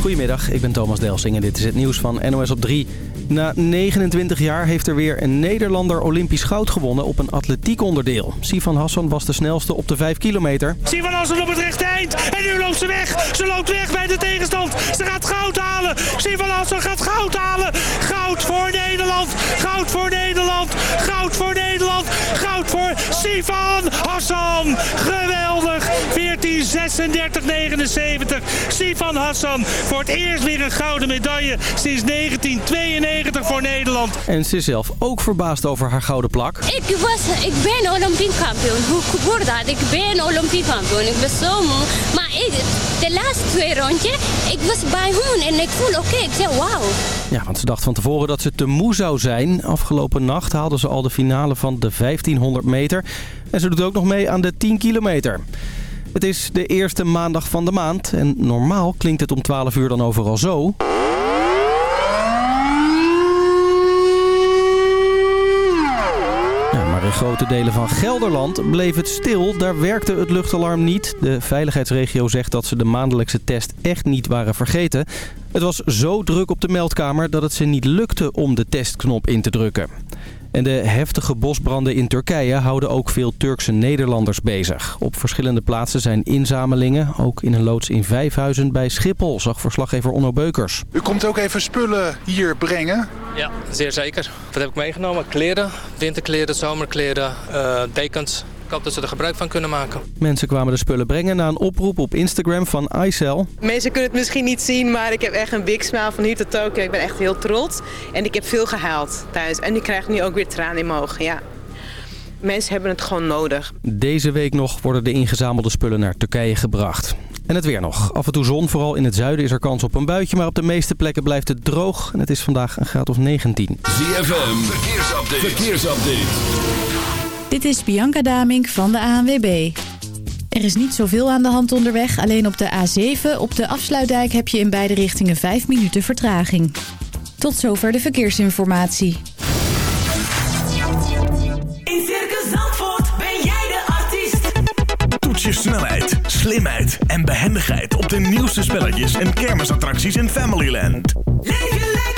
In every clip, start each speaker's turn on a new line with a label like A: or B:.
A: Goedemiddag, ik ben Thomas Delsing en dit is het nieuws van NOS op 3. Na 29 jaar heeft er weer een Nederlander Olympisch goud gewonnen op een atletiekonderdeel. Sivan Hassan was de snelste op de 5 kilometer.
B: Sivan Hassan op het rechte eind en nu loopt ze weg. Ze loopt weg bij de tegenstand. Ze gaat goud halen. Sivan Hassan gaat goud halen. Goud voor Nederland. Goud voor Nederland. Goud voor Nederland. Goud voor Sivan Hassan. Geweldig. 14, 36, 79. Sivan Hassan voor het eerst weer een gouden medaille sinds 1992 voor Nederland.
A: En ze is zelf ook verbaasd over haar gouden plak.
C: Ik, was, ik ben Olympisch kampioen. Hoe wordt dat? Ik ben Olympisch kampioen. Ik ben zo moe. Maar ik, de laatste twee rondjes, ik was bij hun en ik voel oké. Ik zeg wauw.
A: Ja, want ze dacht van tevoren dat ze te moe zou zijn. Afgelopen nacht haalde ze al de finale van de 1500 meter. En ze doet ook nog mee aan de 10 kilometer. Het is de eerste maandag van de maand en normaal klinkt het om 12 uur dan overal zo. Maar in grote delen van Gelderland bleef het stil. Daar werkte het luchtalarm niet. De veiligheidsregio zegt dat ze de maandelijkse test echt niet waren vergeten. Het was zo druk op de meldkamer dat het ze niet lukte om de testknop in te drukken. En de heftige bosbranden in Turkije houden ook veel Turkse Nederlanders bezig. Op verschillende plaatsen zijn inzamelingen. Ook in een loods in Vijfhuizen bij Schiphol, zag verslaggever Onno Beukers.
D: U komt ook even spullen hier brengen?
E: Ja, zeer zeker. Wat heb ik meegenomen? Kleren, winterkleren, zomerkleren, uh, dekens. Ik hoop dat ze er gebruik van kunnen maken.
A: Mensen kwamen de spullen brengen na een oproep op Instagram van iCell.
F: Mensen kunnen het misschien niet zien, maar ik heb echt een big smile van hier tot Tokio. Ik ben echt heel trots. En ik heb veel gehaald thuis. En ik krijg nu ook weer tranen in mijn ogen, ja. Mensen hebben het gewoon nodig.
A: Deze week nog worden de ingezamelde spullen naar Turkije gebracht. En het weer nog. Af en toe zon, vooral in het zuiden is er kans op een buitje. Maar op de meeste plekken blijft het droog. En het is vandaag een graad of 19.
G: ZFM, verkeersupdate. verkeersupdate.
H: Dit is Bianca Damink van de ANWB. Er is niet zoveel aan de hand onderweg. Alleen op de A7 op de afsluitdijk heb je in beide richtingen 5 minuten vertraging. Tot zover de verkeersinformatie.
I: In Circus Zandvoort ben jij de artiest.
J: Toets je snelheid, slimheid en behendigheid op de nieuwste spelletjes en kermisattracties in Familyland.
I: Leef lekker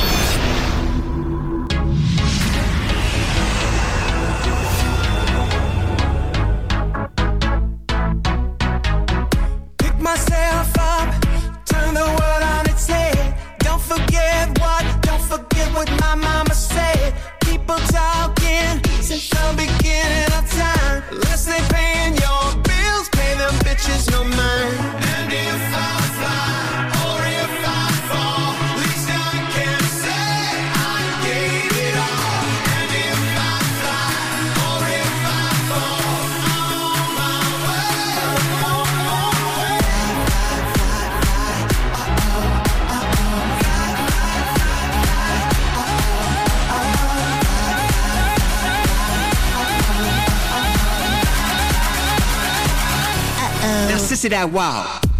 K: That wow.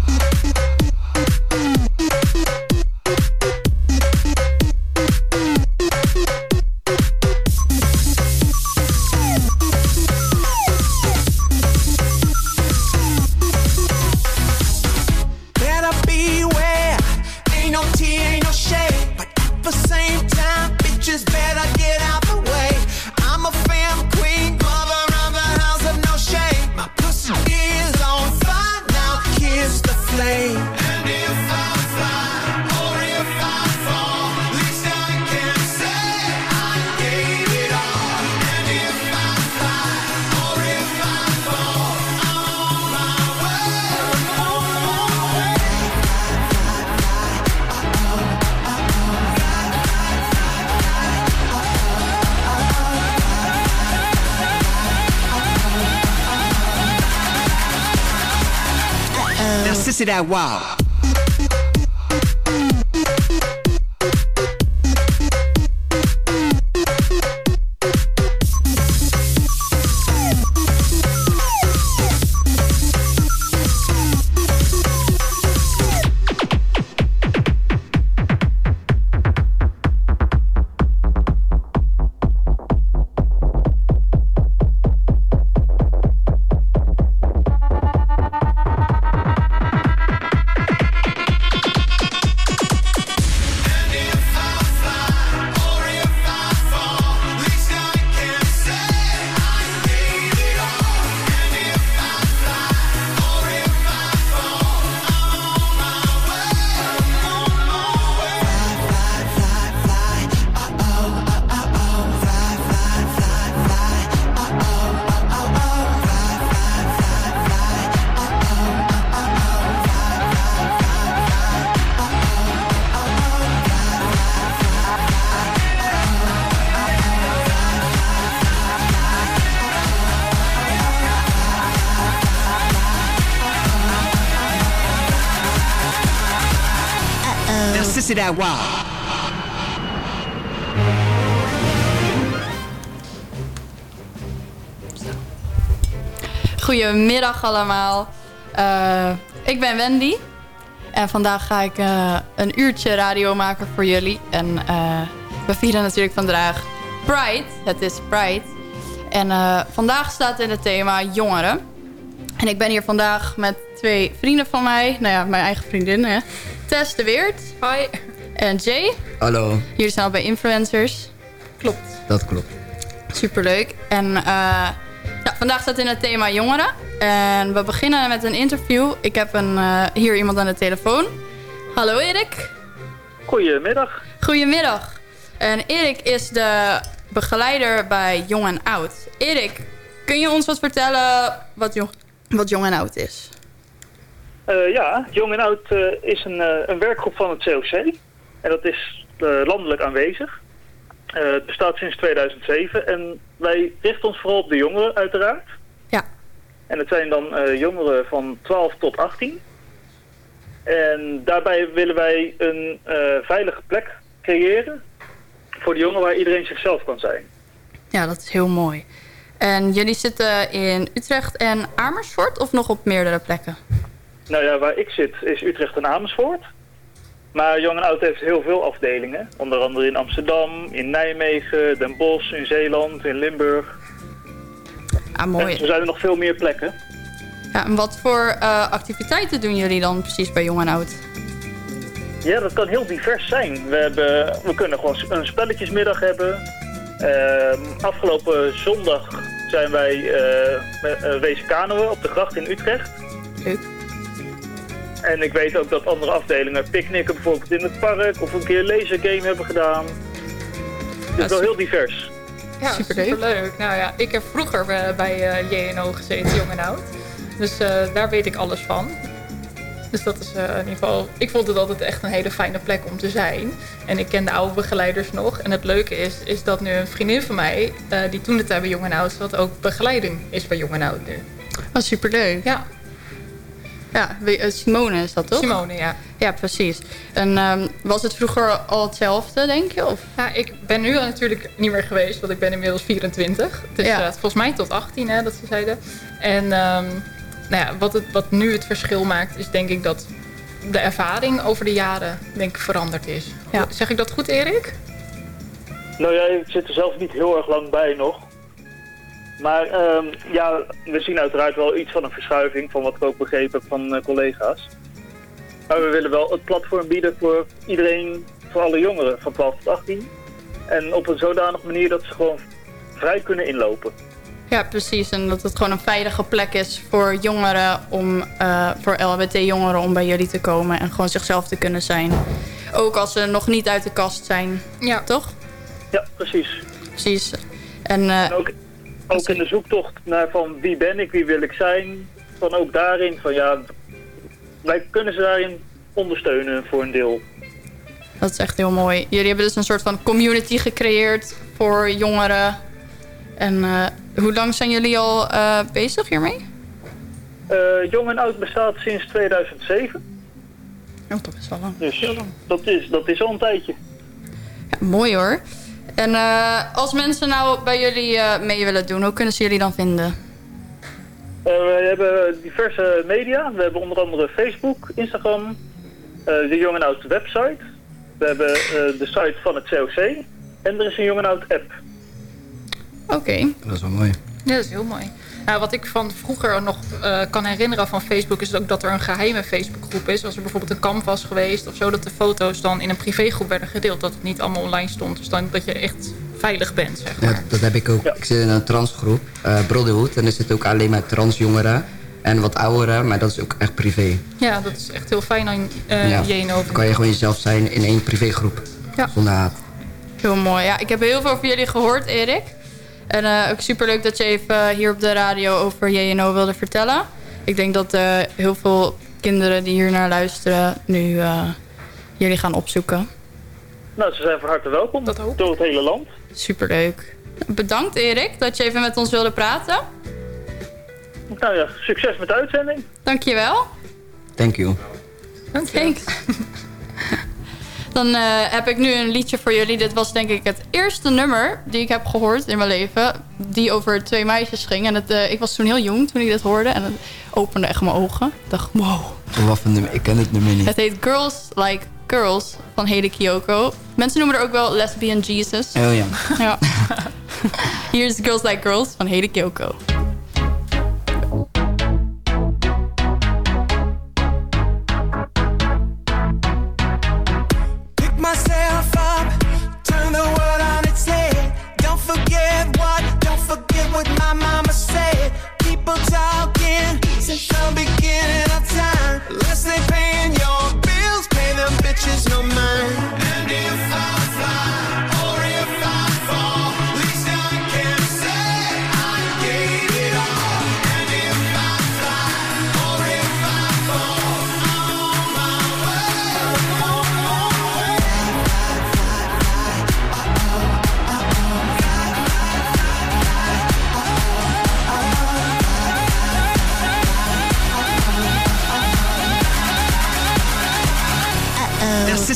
K: Now, sissy, that wow. Sissy, that wow.
L: Goedemiddag allemaal. Eh, ik ben Wendy. En vandaag ga ik eh, een uurtje radio maken voor jullie. En eh, we vieren natuurlijk vandaag Pride. Het is Pride. En vandaag staat in het thema jongeren. En ik ben hier vandaag met twee vrienden van mij. Nou ja, mijn eigen vriendin. Hè. Tess de Weert. Hoi. En Jay.
M: Hallo,
L: Jullie zijn al bij influencers. Klopt.
M: dat klopt.
L: Superleuk. En eh, ja, vandaag staat in het thema jongeren. En we beginnen met een interview. Ik heb een, eh, hier iemand aan de telefoon. Hallo Erik.
N: Goedemiddag.
L: Goedemiddag. En Erik is de begeleider bij Jong en Oud. Erik, kun je ons wat vertellen wat Jong, wat jong en Oud is?
N: Eh, ja, Jong en Oud eh, is een, eh, een werkgroep van het COC. En dat is landelijk aanwezig. Het bestaat sinds 2007 en wij richten ons vooral op de jongeren uiteraard.
L: Ja.
N: En het zijn dan jongeren van 12 tot 18. En daarbij willen wij een veilige plek creëren voor de jongeren waar iedereen zichzelf kan zijn.
L: Ja, dat is heel mooi. En jullie zitten in Utrecht en Amersfoort of nog op meerdere plekken?
N: Nou ja, waar ik zit is Utrecht en Amersfoort. Maar Jong en Oud heeft heel veel afdelingen. Onder andere in Amsterdam, in Nijmegen, Den Bosch, in Zeeland, in Limburg.
L: Ah, mooi.
N: En zo zijn er nog veel meer plekken.
L: Ja, en wat voor eh, activiteiten doen jullie dan precies bij Jong en Oud?
N: Ja, dat kan heel divers zijn. We, hebben, we kunnen gewoon een spelletjesmiddag hebben. Ehm, afgelopen zondag zijn wij eh, met, eh, wezen kanoën op de gracht in Utrecht.
L: Leuk.
N: En ik weet ook dat andere afdelingen picknicken bijvoorbeeld in het park of een keer een lasergame hebben gedaan. Het is wel heel divers.
O: Ja, superleuk. Nou ja, ik heb vroeger eh, bij eh, JNO gezeten, Jong en Oud. Dus eh, daar weet ik alles van. Dus dat is eh, in ieder geval... Ik vond het altijd echt een hele fijne plek om te zijn. En ik ken de oude begeleiders nog. En het leuke is, is dat nu een vriendin van mij... eh, die toen de tijd bij Jong en Oud zat, ook begeleiding is bij Jong en Oud nu.
L: Wat superleuk.
O: Ja.
L: Ja, eh, Simone is dat toch?
O: Simone, ja.
L: Ja, precies. En ehm, was het vroeger al hetzelfde, denk je? Of?
O: Ja, ik ben nu natuurlijk niet meer geweest, want ik ben inmiddels 24. Dus
L: Ja.
O: volgens mij tot 18, hè, dat ze zeiden. En ehm, nou ja, wat, het, wat nu het verschil maakt, is denk ik dat de ervaring over de jaren denk ik, veranderd is. Zeg ik dat goed, Erik?
N: Nou ja, ik zit er zelf niet heel erg lang bij nog. Maar ehm, ja, we zien uiteraard wel iets van een verschuiving van wat ik ook begrepen heb van eh, collega's. Maar we willen wel het platform bieden voor iedereen, voor alle jongeren van 12 tot 18. En op een zodanige manier dat ze gewoon vrij kunnen inlopen.
L: Ja, precies. En dat het gewoon een veilige plek is voor jongeren, om, eh, voor LHBT-jongeren om bij jullie te komen en gewoon zichzelf te kunnen zijn. Ook als ze nog niet uit de kast zijn. Ja. Toch?
N: Ja, precies.
L: Precies. En, eh,
N: En ook, ook in de zoektocht naar van wie ben ik, wie wil ik zijn. Van ook daarin van ja, wij kunnen ze daarin ondersteunen voor een deel.
L: dat is echt heel mooi. Jullie hebben dus een soort van community gecreëerd voor jongeren. En eh, hoe lang zijn jullie al eh, bezig hiermee?
N: Eh, Jong en Oud bestaat sinds 2007.
L: Oh, dat is wel lang.
N: Dus dat is, dat is al een tijdje.
L: Ja, mooi hoor. En eh, als mensen nou bij jullie mee willen doen, hoe kunnen ze jullie dan vinden?
N: We hebben diverse media. We hebben onder andere Facebook, Instagram, de Jong en Oud website. We hebben de site van het COC. En er is een Jong en Oud app.
L: Oké.
P: Dat is wel mooi.
O: Ja, dat is heel mooi. Nou, wat ik van vroeger nog eh, kan herinneren van Facebook... is ook dat er een geheime Facebookgroep is. Als er bijvoorbeeld een kamp was geweest of zo... dat de foto's dan in een privégroep werden gedeeld. Dat het niet allemaal online stond. Dus dan dat je echt veilig bent, zeg maar.
P: Ja, dat heb ik ook. Ik zit in een transgroep, eh Brotherhood. En er zitten ook alleen maar transjongeren. En wat ouderen, maar dat is ook echt privé.
O: Ja, dat is echt heel fijn aan eh
P: ja.
O: JNO.
P: Dan kan je gewoon jezelf zijn in één privégroep.
L: Ja.
P: Zonder haat.
L: Heel mooi. Ja, ik heb heel veel over jullie gehoord, Erik. En eh, ook superleuk dat je even eh, hier op de radio over JNO wilde vertellen. Ik denk dat eh, heel veel kinderen die hier naar luisteren... nu eh, jullie gaan opzoeken.
N: Nou, ze zijn van harte welkom. Door het hele land.
L: Superleuk. Bedankt, Erik, dat je even met ons wilde praten.
N: Nou ja, succes met de uitzending.
L: Dankjewel.
P: Thank you.
L: Thanks. Dan eh, heb ik nu een liedje voor jullie. Dit was denk ik het eerste nummer die ik heb gehoord in mijn leven. Die over twee meisjes ging. En het, eh, ik was toen heel jong toen ik dit hoorde. En het opende echt mijn ogen. Ik dacht, wow.
P: Wat nummer? Ik ken het nummer niet.
L: Het heet Girls Like Girls van Hede Kiyoko. Mensen noemen er ook wel Lesbian Jesus.
P: Oh ja.
L: ja. Hier is Girls Like Girls van Hede Kiyoko.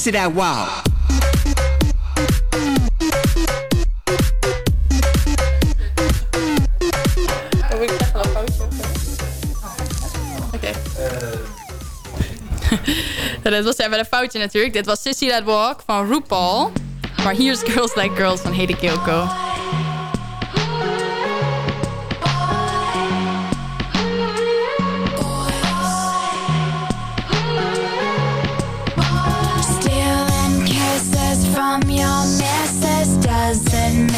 Q: Sissy that wow.
L: Oh, ik foutje. Dat was even een foutje natuurlijk. Dit was Sissy That Walk van RuPaul. Maar hier is Girls Like Girls van Hede Kiyoko.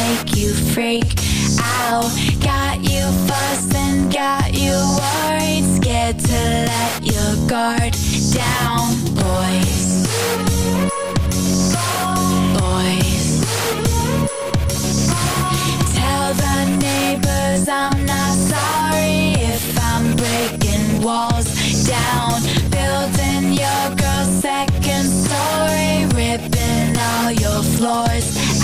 C: Make you freak out. Got you fussing, got you worried, scared to let your guard down, boys. Boys. Tell the neighbors I'm not sorry if I'm breaking walls down, building your girl's second story, ripping all your floors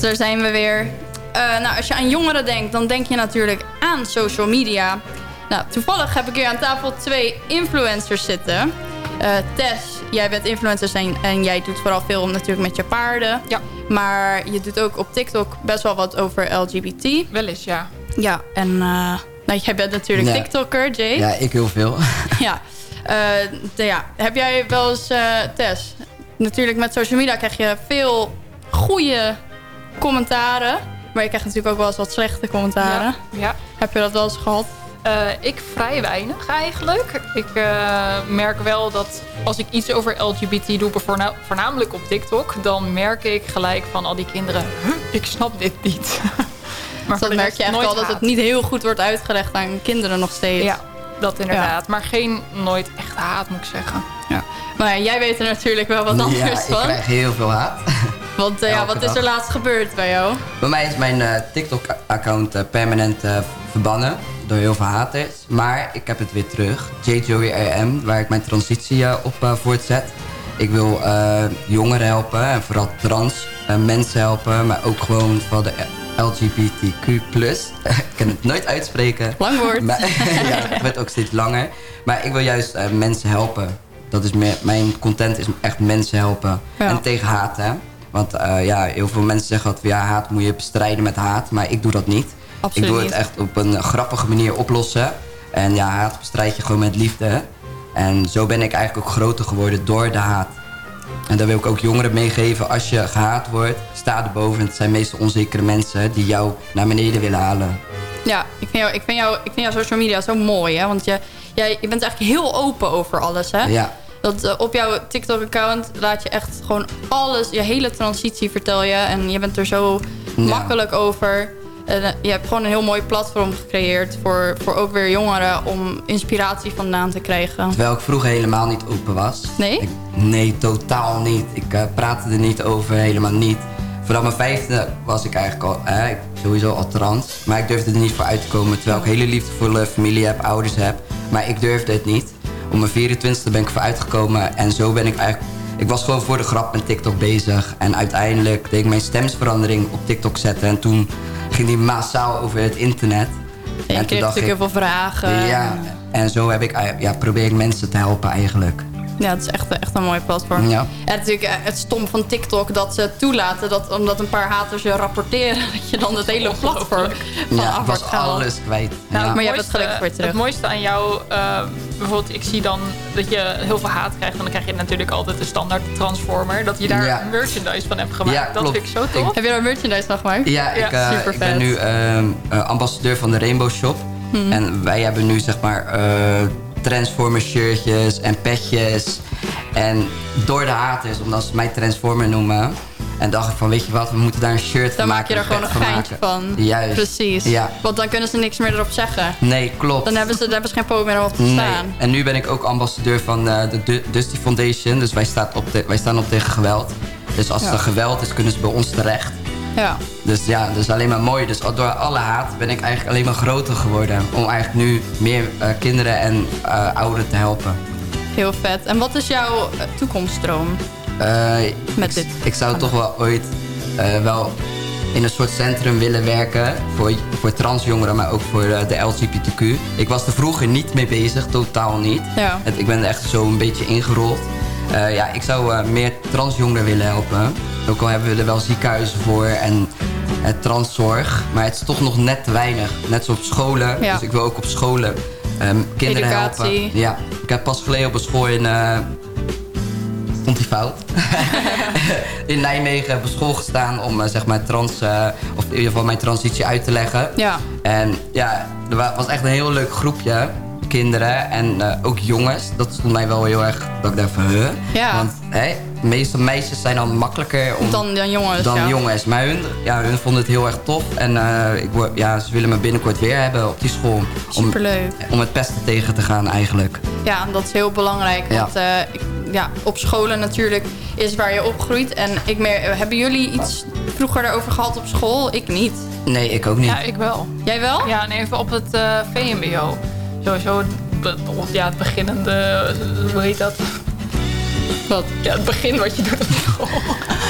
L: Daar zijn we weer. Eh, nou, als je aan jongeren denkt, dan denk je natuurlijk aan social media. Nou, toevallig heb ik hier aan tafel twee influencers zitten. Eh, Tess, jij bent influencer en, en jij doet vooral veel natuurlijk met je paarden.
O: Ja.
L: Maar je doet ook op TikTok best wel wat over LGBT.
O: Wel eens, ja.
L: Ja, en eh, nou, jij bent natuurlijk
P: Ja.
L: TikToker, Jay.
P: Ja, ik heel veel.
L: Ja. Eh, de- ja. Heb jij wel eens, eh, Tess... Natuurlijk met social media krijg je veel goede commentaren. Maar je krijgt natuurlijk ook wel eens wat slechte commentaren.
O: Ja. ja.
L: Heb je dat wel eens gehad?
O: Eh, ik vrij weinig eigenlijk. Ik eh, merk wel dat als ik iets over LGBT doe, voorna- voornamelijk op TikTok, dan merk ik gelijk van al die kinderen, "Huh, ik snap dit niet. maar
L: Dus
O: de
L: merk je echt wel dat het niet heel goed wordt uitgelegd aan kinderen nog steeds.
O: Ja, dat inderdaad. Maar geen nooit echt haat, moet ik zeggen.
L: Ja. Maar ja, jij weet er natuurlijk wel wat anders
P: ja, ik
L: van.
P: krijg heel veel haat.
L: Want eh, ja, wat is er laatst gebeurd bij jou?
P: Bij mij is mijn eh, TikTok-account eh, permanent verbannen door heel veel haters. Maar ik heb het weer terug. JJoeyRM, waar ik mijn transitie op voortzet. Ik wil jongeren helpen en vooral trans mensen helpen. Maar ook gewoon vooral de LGBTQ+. ik kan het nooit uitspreken.
L: Lang woord.
P: Maar, ja, het wordt ook steeds langer. Maar ik wil juist mensen helpen. Dat is meer, mijn content is echt mensen helpen.
L: Ja.
P: En tegen haat, hè. Want eh, ja, heel veel mensen zeggen dat ja, haat moet je bestrijden met haat. Maar ik doe dat niet.
L: Absoluut
P: ik doe het echt op een grappige manier oplossen. En ja, haat bestrijd je gewoon met liefde. En zo ben ik eigenlijk ook groter geworden door de haat. En daar wil ik ook jongeren meegeven. Als je gehaat wordt, sta erboven. Het zijn meestal onzekere mensen die jou naar beneden willen halen.
L: Ja, ik vind, jou, ik, vind jou, ik vind jouw social media zo mooi. Hè? Want je, jij, je bent eigenlijk heel open over alles. Hè?
P: Ja.
L: Dat, eh, op jouw TikTok-account laat je echt gewoon alles, je hele transitie vertel je. En je bent er zo
P: Ja.
L: makkelijk over. En, eh, je hebt gewoon een heel mooi platform gecreëerd voor, voor ook weer jongeren om inspiratie vandaan te krijgen.
P: Terwijl ik vroeger helemaal niet open was.
L: Nee?
P: Ik- nee, totaal niet. Ik eh, praatte er niet over, helemaal niet. Vanaf mijn vijfde was ik eigenlijk al, eh, sowieso al trans. Maar ik durfde er niet voor uit te komen. Terwijl ik hele liefdevolle familie heb, ouders heb. Maar ik durfde het niet. Op mijn 24e ben ik voor uitgekomen. En zo ben ik eigenlijk... Ik was gewoon voor de grap met TikTok bezig. En uiteindelijk deed ik mijn stemsverandering op TikTok zetten. En toen ging die massaal over het internet.
L: En je kreeg natuurlijk heel veel vragen.
P: Ja, en zo heb ik, ja, probeer ik mensen te helpen eigenlijk.
L: Ja, het is echt, echt een mooi platform.
P: Ja.
L: En natuurlijk eh, het stom van TikTok dat ze toelaten dat omdat een paar haters je rapporteren, dat je dan het hele platform van
P: Ja,
L: af wordt gehaald.
P: alles kwijt.
O: Nou,
P: ja.
L: maar je hebt het gelukkig weer terug.
O: Het mooiste aan jou, eh, bijvoorbeeld, ik zie dan dat je heel veel haat krijgt. En dan krijg je natuurlijk altijd de standaard Transformer. Dat je daar
P: Ja.
O: merchandise van hebt gemaakt.
P: Ja,
O: dat
P: klopt.
O: vind ik zo tof.
L: Heb je daar merchandise van gemaakt?
P: Ja, ik,
L: super
P: ik ben nu ehm, eh, ambassadeur van de Rainbow Shop.
L: Mhm.
P: En wij hebben nu zeg maar eh Transformer shirtjes en petjes. En door de haters, omdat ze mij Transformer noemen. En dacht ik van, weet je wat, we moeten daar een shirt
L: Dan
P: van
L: maak
P: maken.
L: je er gewoon een geintje van.
P: Juist.
L: Precies.
P: Ja.
L: Want dan kunnen ze niks meer erop zeggen.
P: Nee, klopt.
L: Dan hebben ze, dan hebben ze geen poot meer om op te
P: Nee.
L: staan.
P: En nu ben ik ook ambassadeur van eh, de Du- Dusty Foundation. Dus wij, staat op de, wij staan op tegen geweld. Dus als
L: Ja.
P: er geweld is, kunnen ze bij ons terecht.
L: Ja.
P: Dus ja, dat is alleen maar mooi. Dus door alle haat ben ik eigenlijk alleen maar groter geworden. Om eigenlijk nu meer eh, kinderen en eh, ouderen te helpen.
L: Heel vet. En wat is jouw eh, toekomstdroom?
P: Eh,
L: Met
P: ik,
L: dit.
P: ik zou toch wel ooit wel in een soort centrum willen werken. Voor, voor transjongeren, maar ook voor de LGBTQ. Ik was er vroeger niet mee bezig, totaal niet.
L: Ja.
P: Het, ik ben er echt zo een beetje ingerold. Eh, ja, ik zou eh, meer transjongeren willen helpen. Ook al hebben we er wel ziekenhuizen voor en eh, transzorg. Maar het is toch nog net te weinig. Net zoals op scholen.
L: Ja.
P: Dus ik wil ook op scholen ehm, kinderen
L: Educatie.
P: helpen. Ja, ik heb pas geleden op een school in... vond die fout. in Nijmegen op school gestaan om zeg maar trans, of in ieder geval mijn transitie uit te leggen.
L: Ja.
P: En ja, er wa- was echt een heel leuk groepje kinderen en eh, ook jongens. Dat stond mij wel heel erg, dat ik dacht van, huh?
L: Ja.
P: Want meeste meisjes zijn dan makkelijker om,
L: Dan, dan jongens.
P: dan
L: ja.
P: jongens. Maar hun, ja, hun vonden het heel erg tof. En eh, ik, ja, ze willen me binnenkort weer hebben op die school. Om,
L: Superleuk.
P: om het pesten tegen te gaan eigenlijk.
L: Ja, dat is heel belangrijk.
P: Ja.
L: Want eh, ik- ja, op scholen natuurlijk is waar je opgroeit. En ik meer, hebben jullie iets vroeger daarover gehad op school? Ik niet.
P: Nee, ik ook niet.
O: Ja, ik wel.
L: Jij wel?
O: Ja, en even op het VMBO. Sowieso het, ja, het beginnende, hoe heet dat?
L: Wat?
O: Ja, het begin wat je doet op school.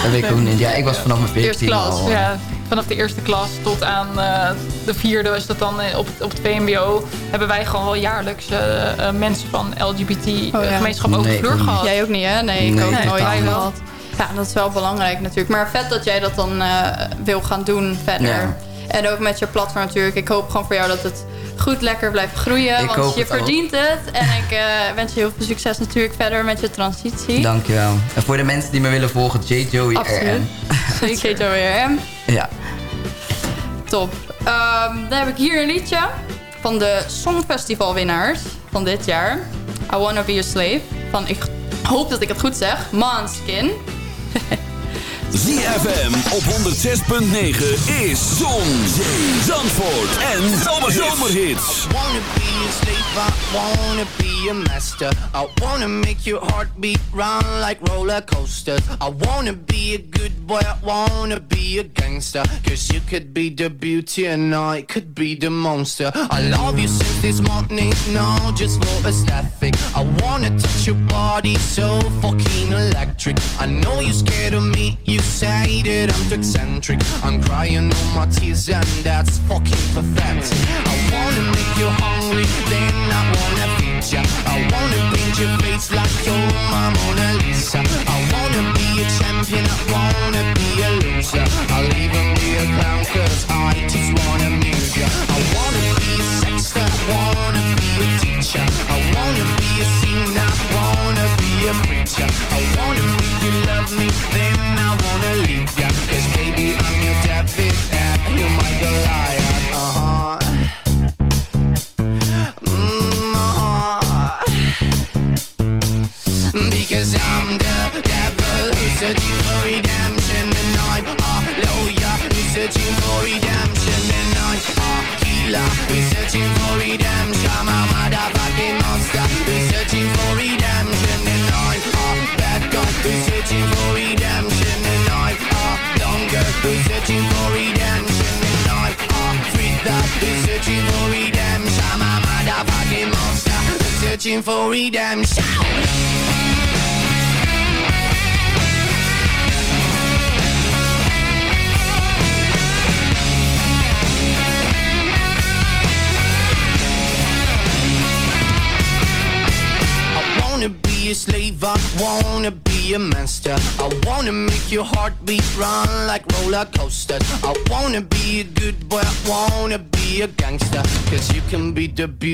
P: Dat weet ik ook niet. Ja, ik was vanaf mijn
O: Eerste
P: 14
O: klas,
P: al.
O: ja. Vanaf de eerste klas tot aan eh, de vierde is dat dan eh, op, het- op het VMBO. Hebben wij gewoon wel jaarlijks eh, eh, mensen van LGBT-gemeenschap over de
P: Nee,
O: vloer gehad.
L: Jij ook niet, hè? Nee, ik
P: Nee,
L: ook nooit
P: niet.
L: gehad. Ja, dat is wel belangrijk natuurlijk. Maar vet dat jij dat dan eh, wil gaan doen verder.
P: Ja.
L: En ook met je platform natuurlijk. Ik hoop gewoon voor jou dat het goed lekker blijft groeien.
P: Ik
L: want je
P: het ook.
L: verdient het. En ik eh, wens je heel veel succes natuurlijk verder met je transitie.
P: Dankjewel. En voor de mensen die me willen volgen, J. Joey. RN.
L: Ik heet OERM.
P: Ja.
L: Top. Ehm, dan heb ik hier een liedje van de Songfestivalwinnaars van dit jaar. I Wanna Be a Slave. Van, ik hoop dat ik het goed zeg, Manskin.
G: ZFM op 106.9 is Zon, Zee, Zandvoort en Zomerhits.
K: wanna be a slave, I wanna be a master. I wanna make your heartbeat run like roller coasters. I wanna be a good boy, I wanna be a gangster. Cause you could be the beauty and I could be the monster. I love you since this morning, no, just for aesthetic. I wanna touch your body so fucking electric. I know you're scared of me, you say that I'm eccentric. I'm crying all my tears and that's fucking pathetic. I wanna make you hungry, then I wanna feed ya. I wanna paint your face like you're my Mona Lisa. I wanna be a champion, I wanna be a loser. I'll even be a clown cause I just wanna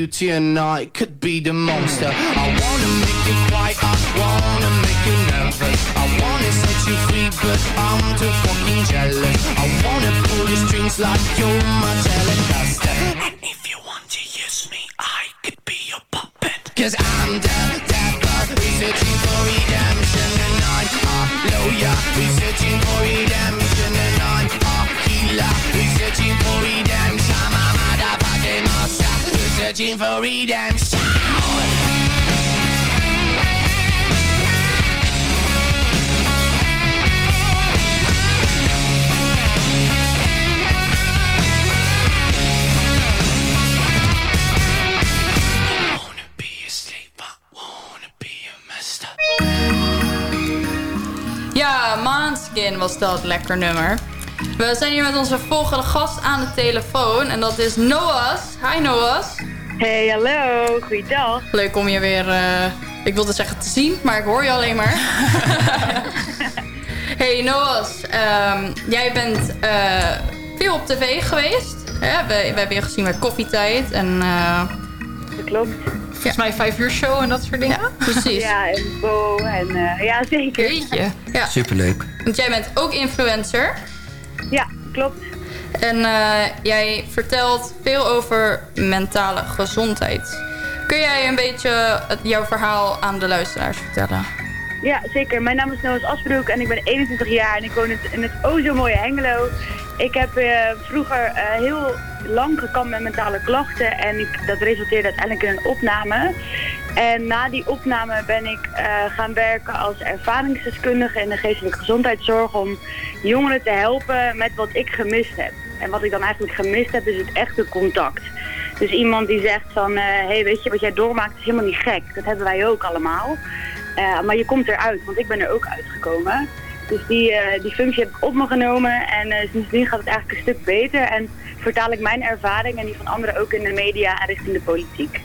K: beauty and I could be the monster. I wanna make you quiet, I wanna make you nervous. I wanna set you free, but I'm too fucking jealous. I wanna pull your strings like you're my telecaster. And if you want to use me, I could be your puppet. Cause I'm the devil who's searching for redemption And I'm a lawyer who's searching for redemption And I'm a healer who's searching for redemption searching for redemption
L: Ja, Manskin was dat. Lekker nummer. We zijn hier met onze volgende gast aan de telefoon. En dat is Noas. Hi Noas.
R: Hey, hallo. Goeiedag.
L: Leuk om je weer, eh, ik wilde zeggen te zien, maar ik hoor je alleen maar. hey Noas, ehm, jij bent eh, veel op tv geweest. Hè? We, we hebben je gezien bij Koffietijd. En, eh,
R: Dat klopt.
L: Volgens
O: mij vijf uur show en dat soort dingen.
L: precies.
R: Ja, en Bo en eh, ja, zeker.
L: Jeetje. Ja.
P: Superleuk.
L: Want jij bent ook influencer.
R: Ja, klopt.
L: En eh, jij vertelt veel over mentale gezondheid. Kun jij een beetje jouw verhaal aan de luisteraars vertellen?
R: Ja, zeker. Mijn naam is Noas Asbroek en ik ben 21 jaar en ik woon in het, in o zo mooie Hengelo. Ik heb eh, vroeger eh, heel lang gekampt met mentale klachten en dat resulteerde uiteindelijk in een opname. En na die opname ben ik eh, gaan werken als ervaringsdeskundige in de geestelijke gezondheidszorg om jongeren te helpen met wat ik gemist heb. En wat ik dan eigenlijk gemist heb is het echte contact. Dus iemand die zegt van, hé hey, weet je wat jij doormaakt is helemaal niet gek. Dat hebben wij ook allemaal. Eh, maar je komt eruit, want ik ben er ook uitgekomen. Dus die, eh, die functie heb ik op me genomen en eh, sindsdien gaat het eigenlijk een stuk beter. En vertaal ik mijn ervaring en die van anderen ook in de media en richting de politiek.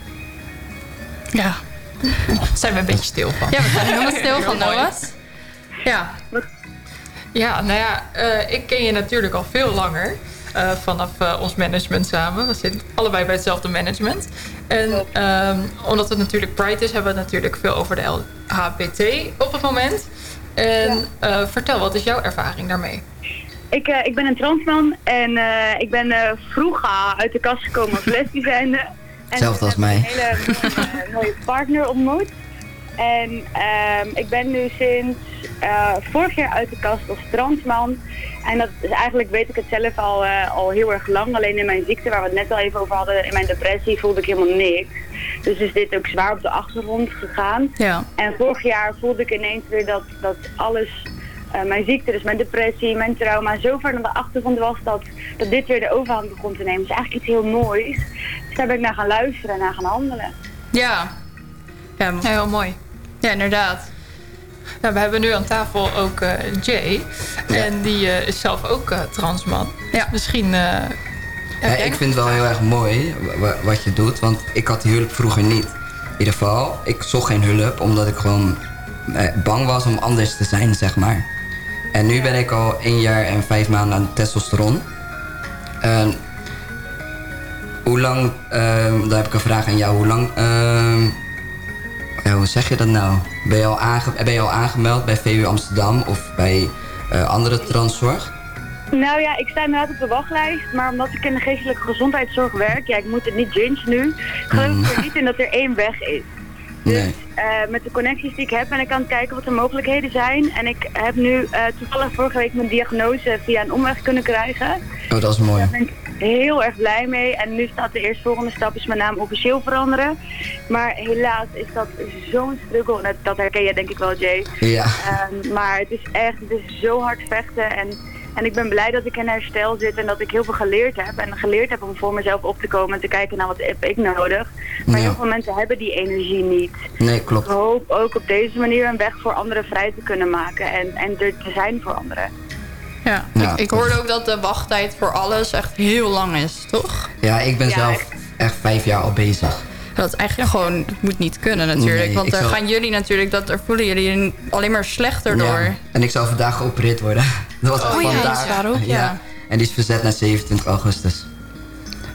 O: Ja. Zijn we een beetje stil van.
L: Ja, we zijn helemaal stil van
O: Heel mooi.
L: Noah.
O: Ja. Ja, nou ja, eh, ik ken je natuurlijk al veel langer. eh, vanaf ons management samen. We zitten allebei bij hetzelfde management. En ehm, omdat het natuurlijk Pride is, hebben we het natuurlijk veel over de LHBT op het moment. En eh, vertel, wat is jouw ervaring daarmee?
R: Ik, eh, ik ben een transman en eh, ik ben eh, vroeger uit de kast gekomen als lesbisch zijnde. En
P: Hetzelfde als mij.
R: Een hele mooie, mooie partner ontmoet. En ehm, ik ben nu sinds eh, vorig jaar uit de kast als transman. En dat is eigenlijk, weet ik het zelf al, eh, al heel erg lang. Alleen in mijn ziekte, waar we het net al even over hadden, in mijn depressie voelde ik helemaal niks. Dus is dit ook zwaar op de achtergrond gegaan.
L: Ja.
R: En vorig jaar voelde ik ineens weer dat, dat alles, eh, mijn ziekte, dus mijn depressie, mijn trauma, zo ver naar de achtergrond was dat, dat dit weer de overhand begon te nemen. Het is eigenlijk iets heel moois. Dus daar ben ik naar gaan luisteren en naar gaan handelen.
L: Ja. Ja,
O: heel mooi.
L: Ja, inderdaad.
O: Nou, we hebben nu aan tafel ook eh, Jay. En die eh, is zelf ook eh, transman. Ja. Misschien...
P: Ja, ik vind het wel heel erg mooi wa- wa- wat je doet, want ik had die hulp vroeger niet. In ieder geval, ik zocht geen hulp omdat ik gewoon eh, bang was om anders te zijn, zeg maar. En nu ben ik al één jaar en vijf maanden aan testosteron. En hoe lang, ehm daar heb ik een vraag aan jou, hoe lang, ehm, ja, hoe zeg je dat nou? Ben je al, aange, ben je al aangemeld bij VU Amsterdam of bij eh, andere transzorg?
R: Nou ja, ik sta inderdaad op de wachtlijst, maar omdat ik in de geestelijke gezondheidszorg werk, ja, ik moet het niet jinxen nu, geloof ik er niet in dat er één weg is.
P: Nee.
R: Eh, met de connecties die ik heb ben ik aan het kijken wat de mogelijkheden zijn. En ik heb nu eh, toevallig vorige week mijn diagnose via een omweg kunnen krijgen.
P: Oh, dat is mooi.
R: Heel erg blij mee. En nu staat de eerstvolgende stap is mijn naam officieel veranderen. Maar helaas is dat zo'n struggle. En dat, dat herken je denk ik wel, Jay.
P: Ja.
R: Ehm, maar het is echt, het is zo hard vechten. En, en ik ben blij dat ik in herstel zit en dat ik heel veel geleerd heb. En geleerd heb om voor mezelf op te komen en te kijken naar wat heb ik nodig. Maar
P: Ja.
R: heel veel mensen hebben die energie niet.
P: Nee, klopt.
R: Ik hoop ook op deze manier een weg voor anderen vrij te kunnen maken. En, en er te zijn voor anderen.
L: Ja.
P: Ja.
L: Ik, ik hoorde ook dat de wachttijd voor alles echt heel lang is, toch?
P: Ja, ik ben
L: Ja,
P: zelf echt vijf jaar al bezig.
L: Dat is eigenlijk gewoon, dat moet niet kunnen natuurlijk.
P: Nee,
L: want daar gaan jullie natuurlijk, dat, daar voelen jullie alleen maar slechter door.
P: Ja. En ik zou vandaag geopereerd worden. Dat was
L: Oh ja,
P: vandaag.
L: dat is waar ook, ja.
P: En die is verzet naar 27 augustus.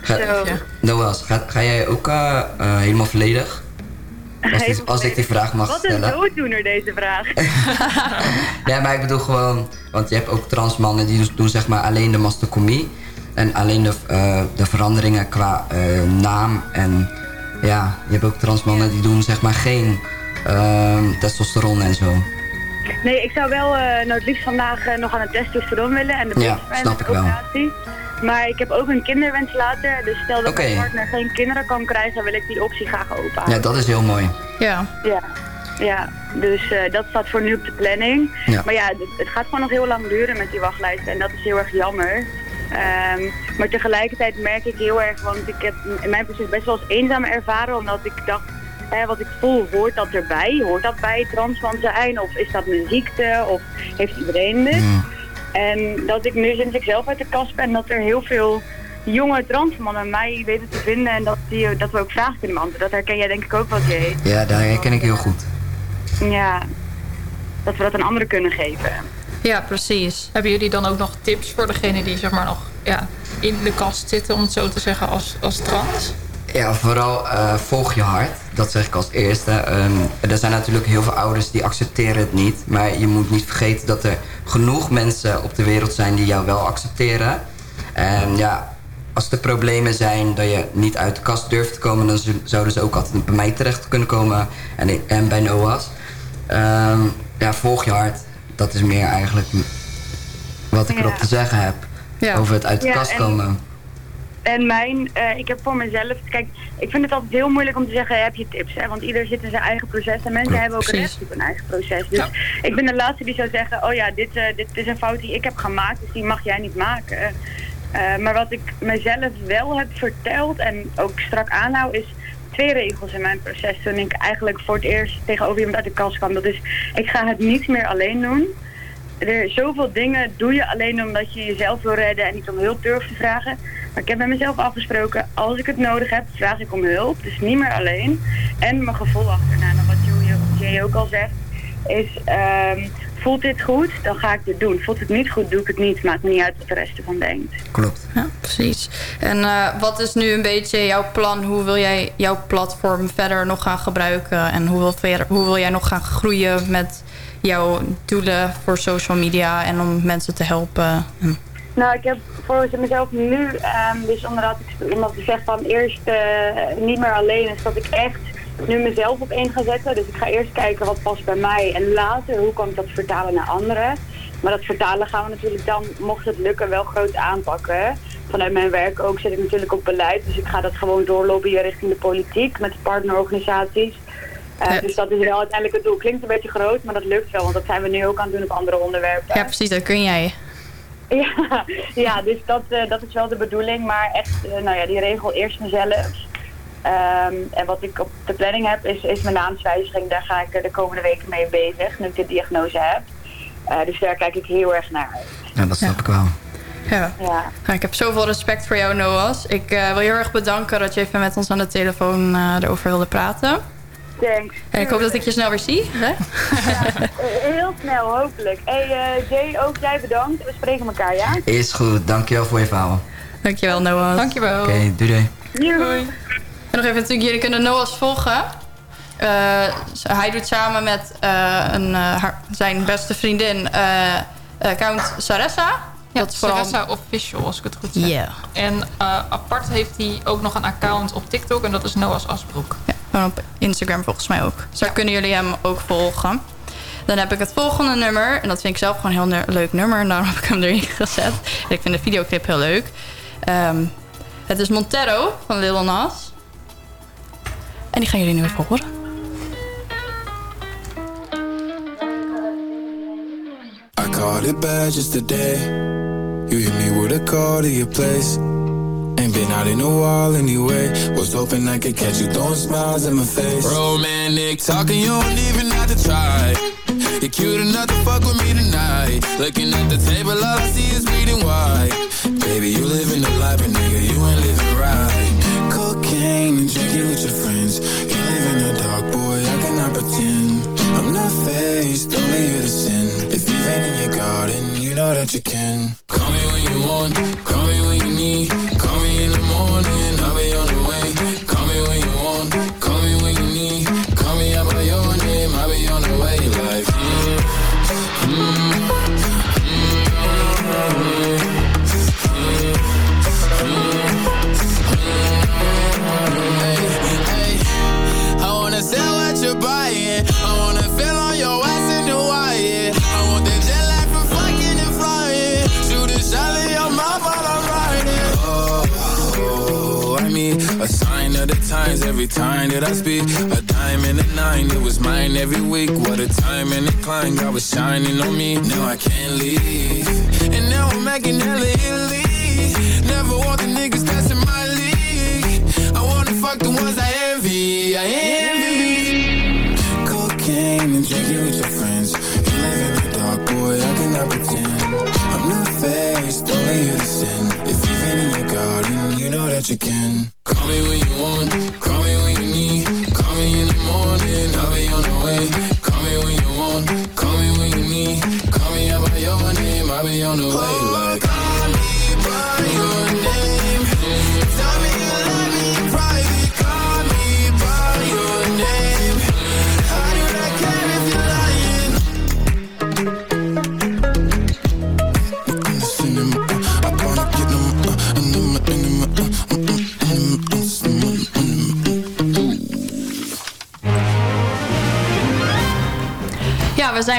P: Ga, Noëls, ga, ga jij ook eh, eh, helemaal volledig? Als, die- als ik die vraag mag
R: Wat een
P: stellen.
R: dooddoener deze vraag.
P: Ja, maar ik bedoel gewoon... Want je hebt ook transmannen die doen zeg maar alleen de mastectomie. En alleen de, eh, de veranderingen qua eh, naam. En ja, je hebt ook transmannen die doen zeg maar geen ehm, testosteron en zo.
R: Nee, ik zou wel eh nou het liefst vandaag eh, nog aan het testosteron willen. En de
P: Ja, snap ik wel.
R: Maar ik heb ook een kinderwens later. Dus stel dat
P: Oké.
R: mijn partner geen kinderen kan krijgen, dan wil ik die optie graag open.
P: Ja, dat is heel mooi.
L: Ja.
R: Ja, ja. dus eh, dat staat voor nu op de planning.
P: Ja.
R: Maar ja, het, het gaat gewoon nog heel lang duren met die wachtlijst en dat is heel erg jammer. Ehm, maar tegelijkertijd merk ik heel erg, want ik heb in mijn proces best wel eens eenzaam ervaren, omdat ik dacht, hè, wat ik voel, hoort dat erbij? Hoort dat bij transman zijn? Of is dat mijn ziekte? Of heeft iedereen dit? En dat ik nu sinds ik zelf uit de kast ben, dat er heel veel jonge transmannen mij weten te vinden en dat, die, dat we ook vragen kunnen beantwoorden. Dat herken jij denk ik ook wel, Jay.
P: Ja, daar herken ik heel goed.
R: Ja, dat we dat aan anderen kunnen geven.
L: Ja, precies.
O: Hebben jullie dan ook nog tips voor degene die zeg maar nog ja, in de kast zitten, om het zo te zeggen, als, als trans?
P: Ja, vooral eh, volg je hart. Dat zeg ik als eerste. Ehm, er zijn natuurlijk heel veel ouders die accepteren het niet. Maar je moet niet vergeten dat er genoeg mensen op de wereld zijn die jou wel accepteren. En ja, als er problemen zijn dat je niet uit de kast durft te komen... dan zouden ze ook altijd bij mij terecht kunnen komen. En, ik- en bij Noah's. Ehm, ja, volg je hart. Dat is meer eigenlijk wat ik
R: Ja.
P: erop te zeggen heb.
R: Ja.
P: Over het uit de
R: Ja,
P: kast
R: en-
P: komen.
R: En mijn, eh, ik heb voor mezelf, kijk, ik vind het altijd heel moeilijk om te zeggen, heb je tips? Hè? Want ieder zit in zijn eigen proces en mensen
P: Ja,
R: hebben ook
P: precies.
R: recht op hun eigen proces. Dus ik ben de laatste die zou zeggen, oh ja, dit, eh, dit is een fout die ik heb gemaakt, dus die mag jij niet maken. Eh, maar wat ik mezelf wel heb verteld en ook strak aanhoud is, twee regels in mijn proces toen ik eigenlijk voor het eerst tegenover iemand uit de kast kwam. Dat is, ik ga het niet meer alleen doen. Er zoveel dingen doe je alleen omdat je jezelf wil redden en niet om hulp durft te vragen. Maar ik heb met mezelf afgesproken, als ik het nodig heb, vraag ik om hulp. Dus niet meer alleen. En mijn gevoel achterna, en wat Jay- Jay ook al zegt, is ehm, voelt dit goed, dan ga ik dit doen. Voelt het niet goed, doe ik het niet. Maakt me niet uit wat de rest ervan denkt.
P: Klopt.
L: Ja, precies. En eh, wat is nu een beetje jouw plan? Hoe wil jij jouw platform verder nog gaan gebruiken? En hoe wil, verder, hoe wil jij nog gaan groeien met jouw doelen voor social media en om mensen te helpen?
R: Nou, ik heb voor mezelf nu, ehm, dus inderdaad, omdat ik zeg van eerst eh, niet meer alleen, is dat ik echt nu mezelf op één ga zetten. Dus ik ga eerst kijken wat past bij mij en later hoe kan ik dat vertalen naar anderen. Maar dat vertalen gaan we natuurlijk dan, mocht het lukken, wel groot aanpakken. Vanuit mijn werk ook zit ik natuurlijk op beleid, dus ik ga dat gewoon doorlobbyen richting de politiek met de partnerorganisaties. Eh, Dus dat is wel uiteindelijk het doel. Klinkt een beetje groot, maar dat lukt wel, want dat zijn we nu ook aan het doen op andere onderwerpen.
L: Ja, precies, dat kun jij.
R: Ja, ja dus dat, eh, dat is wel de bedoeling. Maar echt, eh, nou ja, die regel eerst mezelf. Ehm, en wat ik op de planning heb, is, is mijn naamswijziging. Daar ga ik eh, de komende weken mee bezig, nu ik de diagnose heb. Eh, dus daar kijk ik heel erg naar uit.
P: Ja, dat snap ik wel.
L: Ja.
R: Ja.
L: Nou, ik heb zoveel respect voor jou, Noas. Ik eh, wil je heel erg bedanken dat je even met ons aan de telefoon eh, erover wilde praten.
R: Thanks.
L: En ik hoop dat ik je snel weer zie. Hè?
R: Eh, heel snel, hopelijk. Hey eh, Jay, ook jij bedankt. We spreken elkaar, ja?
P: Is goed, dankjewel voor je verhaal.
L: Dankjewel, Noas.
O: Dankjewel.
P: Oké, doei doei.
R: Doei.
L: En nog even natuurlijk, jullie kunnen Noas volgen. Eh, hij doet samen met eh, een, eh, haar- zijn beste vriendin, eh account Saressa.
O: Ja,
L: Dat is vooral-
O: Saressa Official, als ik het goed zeg.
L: Ja.
O: En eh, apart heeft hij ook nog een account op TikTok en dat is Noah's Asbroek.
L: Ja, gewoon op Instagram volgens mij ook. Dus daar kunnen jullie hem ook volgen. Dan heb ik het volgende nummer. En dat vind ik zelf gewoon een heel leuk nummer. En daarom heb ik hem erin gezet. En ik vind de videoclip heel leuk. Ehm, het is Montero van Lil Nas. En die gaan jullie nu even horen.
S: I caught it bad just today. You hit me with a call to your place. Ain't been out in a while anyway. Was hoping I could catch you throwing smiles in my face. Romantic talking, you don't even have to try. You're cute enough to fuck with me tonight. Looking at the table, all I see is bleeding white. Baby, you living the life, but nigga, you ain't living right. Cocaine and drinking with your friends. You live in the dark, boy, I cannot pretend. I'm not faced, only you to sin. If you've in your garden, you know that you can. Call me when you want, call me when you need. Every time that I speak. A dime and a nine, it was mine every week. What a time and a climb, God was shining on me. Now I can't leave. And now I'm making hella Italy. Never want the niggas that's my league. I wanna fuck the ones I envy. I envy.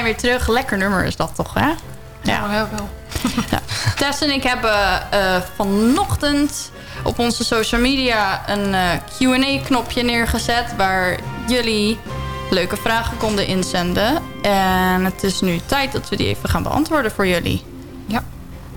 L: Weer terug. Lekker nummer is dat toch, hè?
O: Ja, heel wel.
L: Ja. Tess en ik hebben eh, vanochtend op onze social media een eh, Q&A-knopje neergezet... waar jullie leuke vragen konden inzenden. En het is nu tijd dat we die even gaan beantwoorden voor jullie.
O: Ja.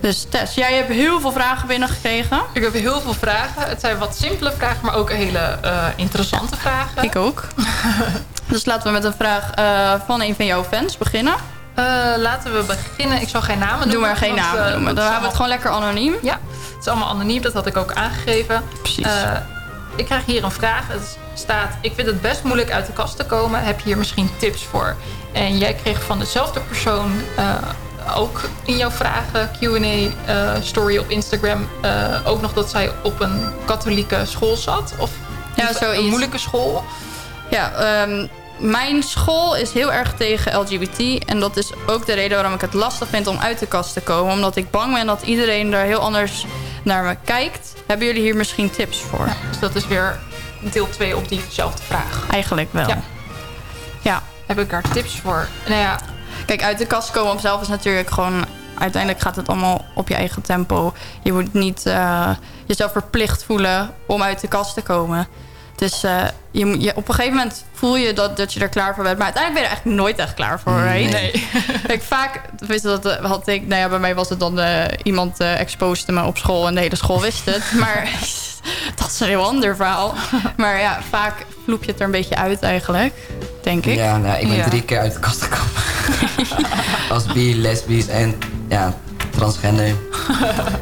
L: Dus Tess, jij hebt heel veel vragen binnengekregen.
O: Ik heb heel veel vragen. Het zijn wat simpele vragen, maar ook hele eh, interessante vragen.
L: Ik ook. dus laten we met een vraag eh, van een van jouw fans beginnen.
O: Eh, laten we beginnen. Ik zal geen namen noemen.
L: Doe maar geen namen
O: eh,
L: noemen. Dan hebben we het gewoon lekker anoniem.
O: Ja, het is allemaal anoniem. Dat had ik ook aangegeven.
L: Precies.
O: Ik krijg hier een vraag. Het staat, ik vind het best moeilijk uit de kast te komen. Heb je hier misschien tips voor? En jij kreeg van dezelfde persoon ook in jouw vragen Q&A story op Instagram... ook nog dat zij op een katholieke school zat. Of
L: Ja,
O: een-
L: zoiets.
O: een moeilijke school.
L: Ja, ehm, mijn school is heel erg tegen LGBT. En dat is ook de reden waarom ik het lastig vind om uit de kast te komen. Omdat ik bang ben dat iedereen daar heel anders naar me kijkt. Hebben jullie hier misschien tips voor?
O: Dus dat is weer deel 2 op diezelfde vraag.
L: Eigenlijk wel.
O: Ja.
L: ja.
O: Heb ik daar tips voor? Nou ja,
L: Kijk, uit de kast komen op zelf is natuurlijk gewoon... Uiteindelijk gaat het allemaal op je eigen tempo. Je moet niet eh, jezelf verplicht voelen om uit de kast te komen. Dus eh, je, op een gegeven moment voel je dat, dat je er klaar voor bent. Maar uiteindelijk ben je er eigenlijk nooit echt klaar voor. right?
O: Nee.
L: Kijk, vaak wist dat, eh, had ik... Nou ja, bij mij was het dan eh, iemand eh exposed me op school... en de hele school wist het. Maar dat is een heel ander verhaal. Maar ja, vaak vloep je het er een beetje uit eigenlijk. Denk ik.
P: Ja, nou, ik ben
L: Ja.
P: drie keer uit de kast gekomen. Als bi, lesbisch en ja, transgender.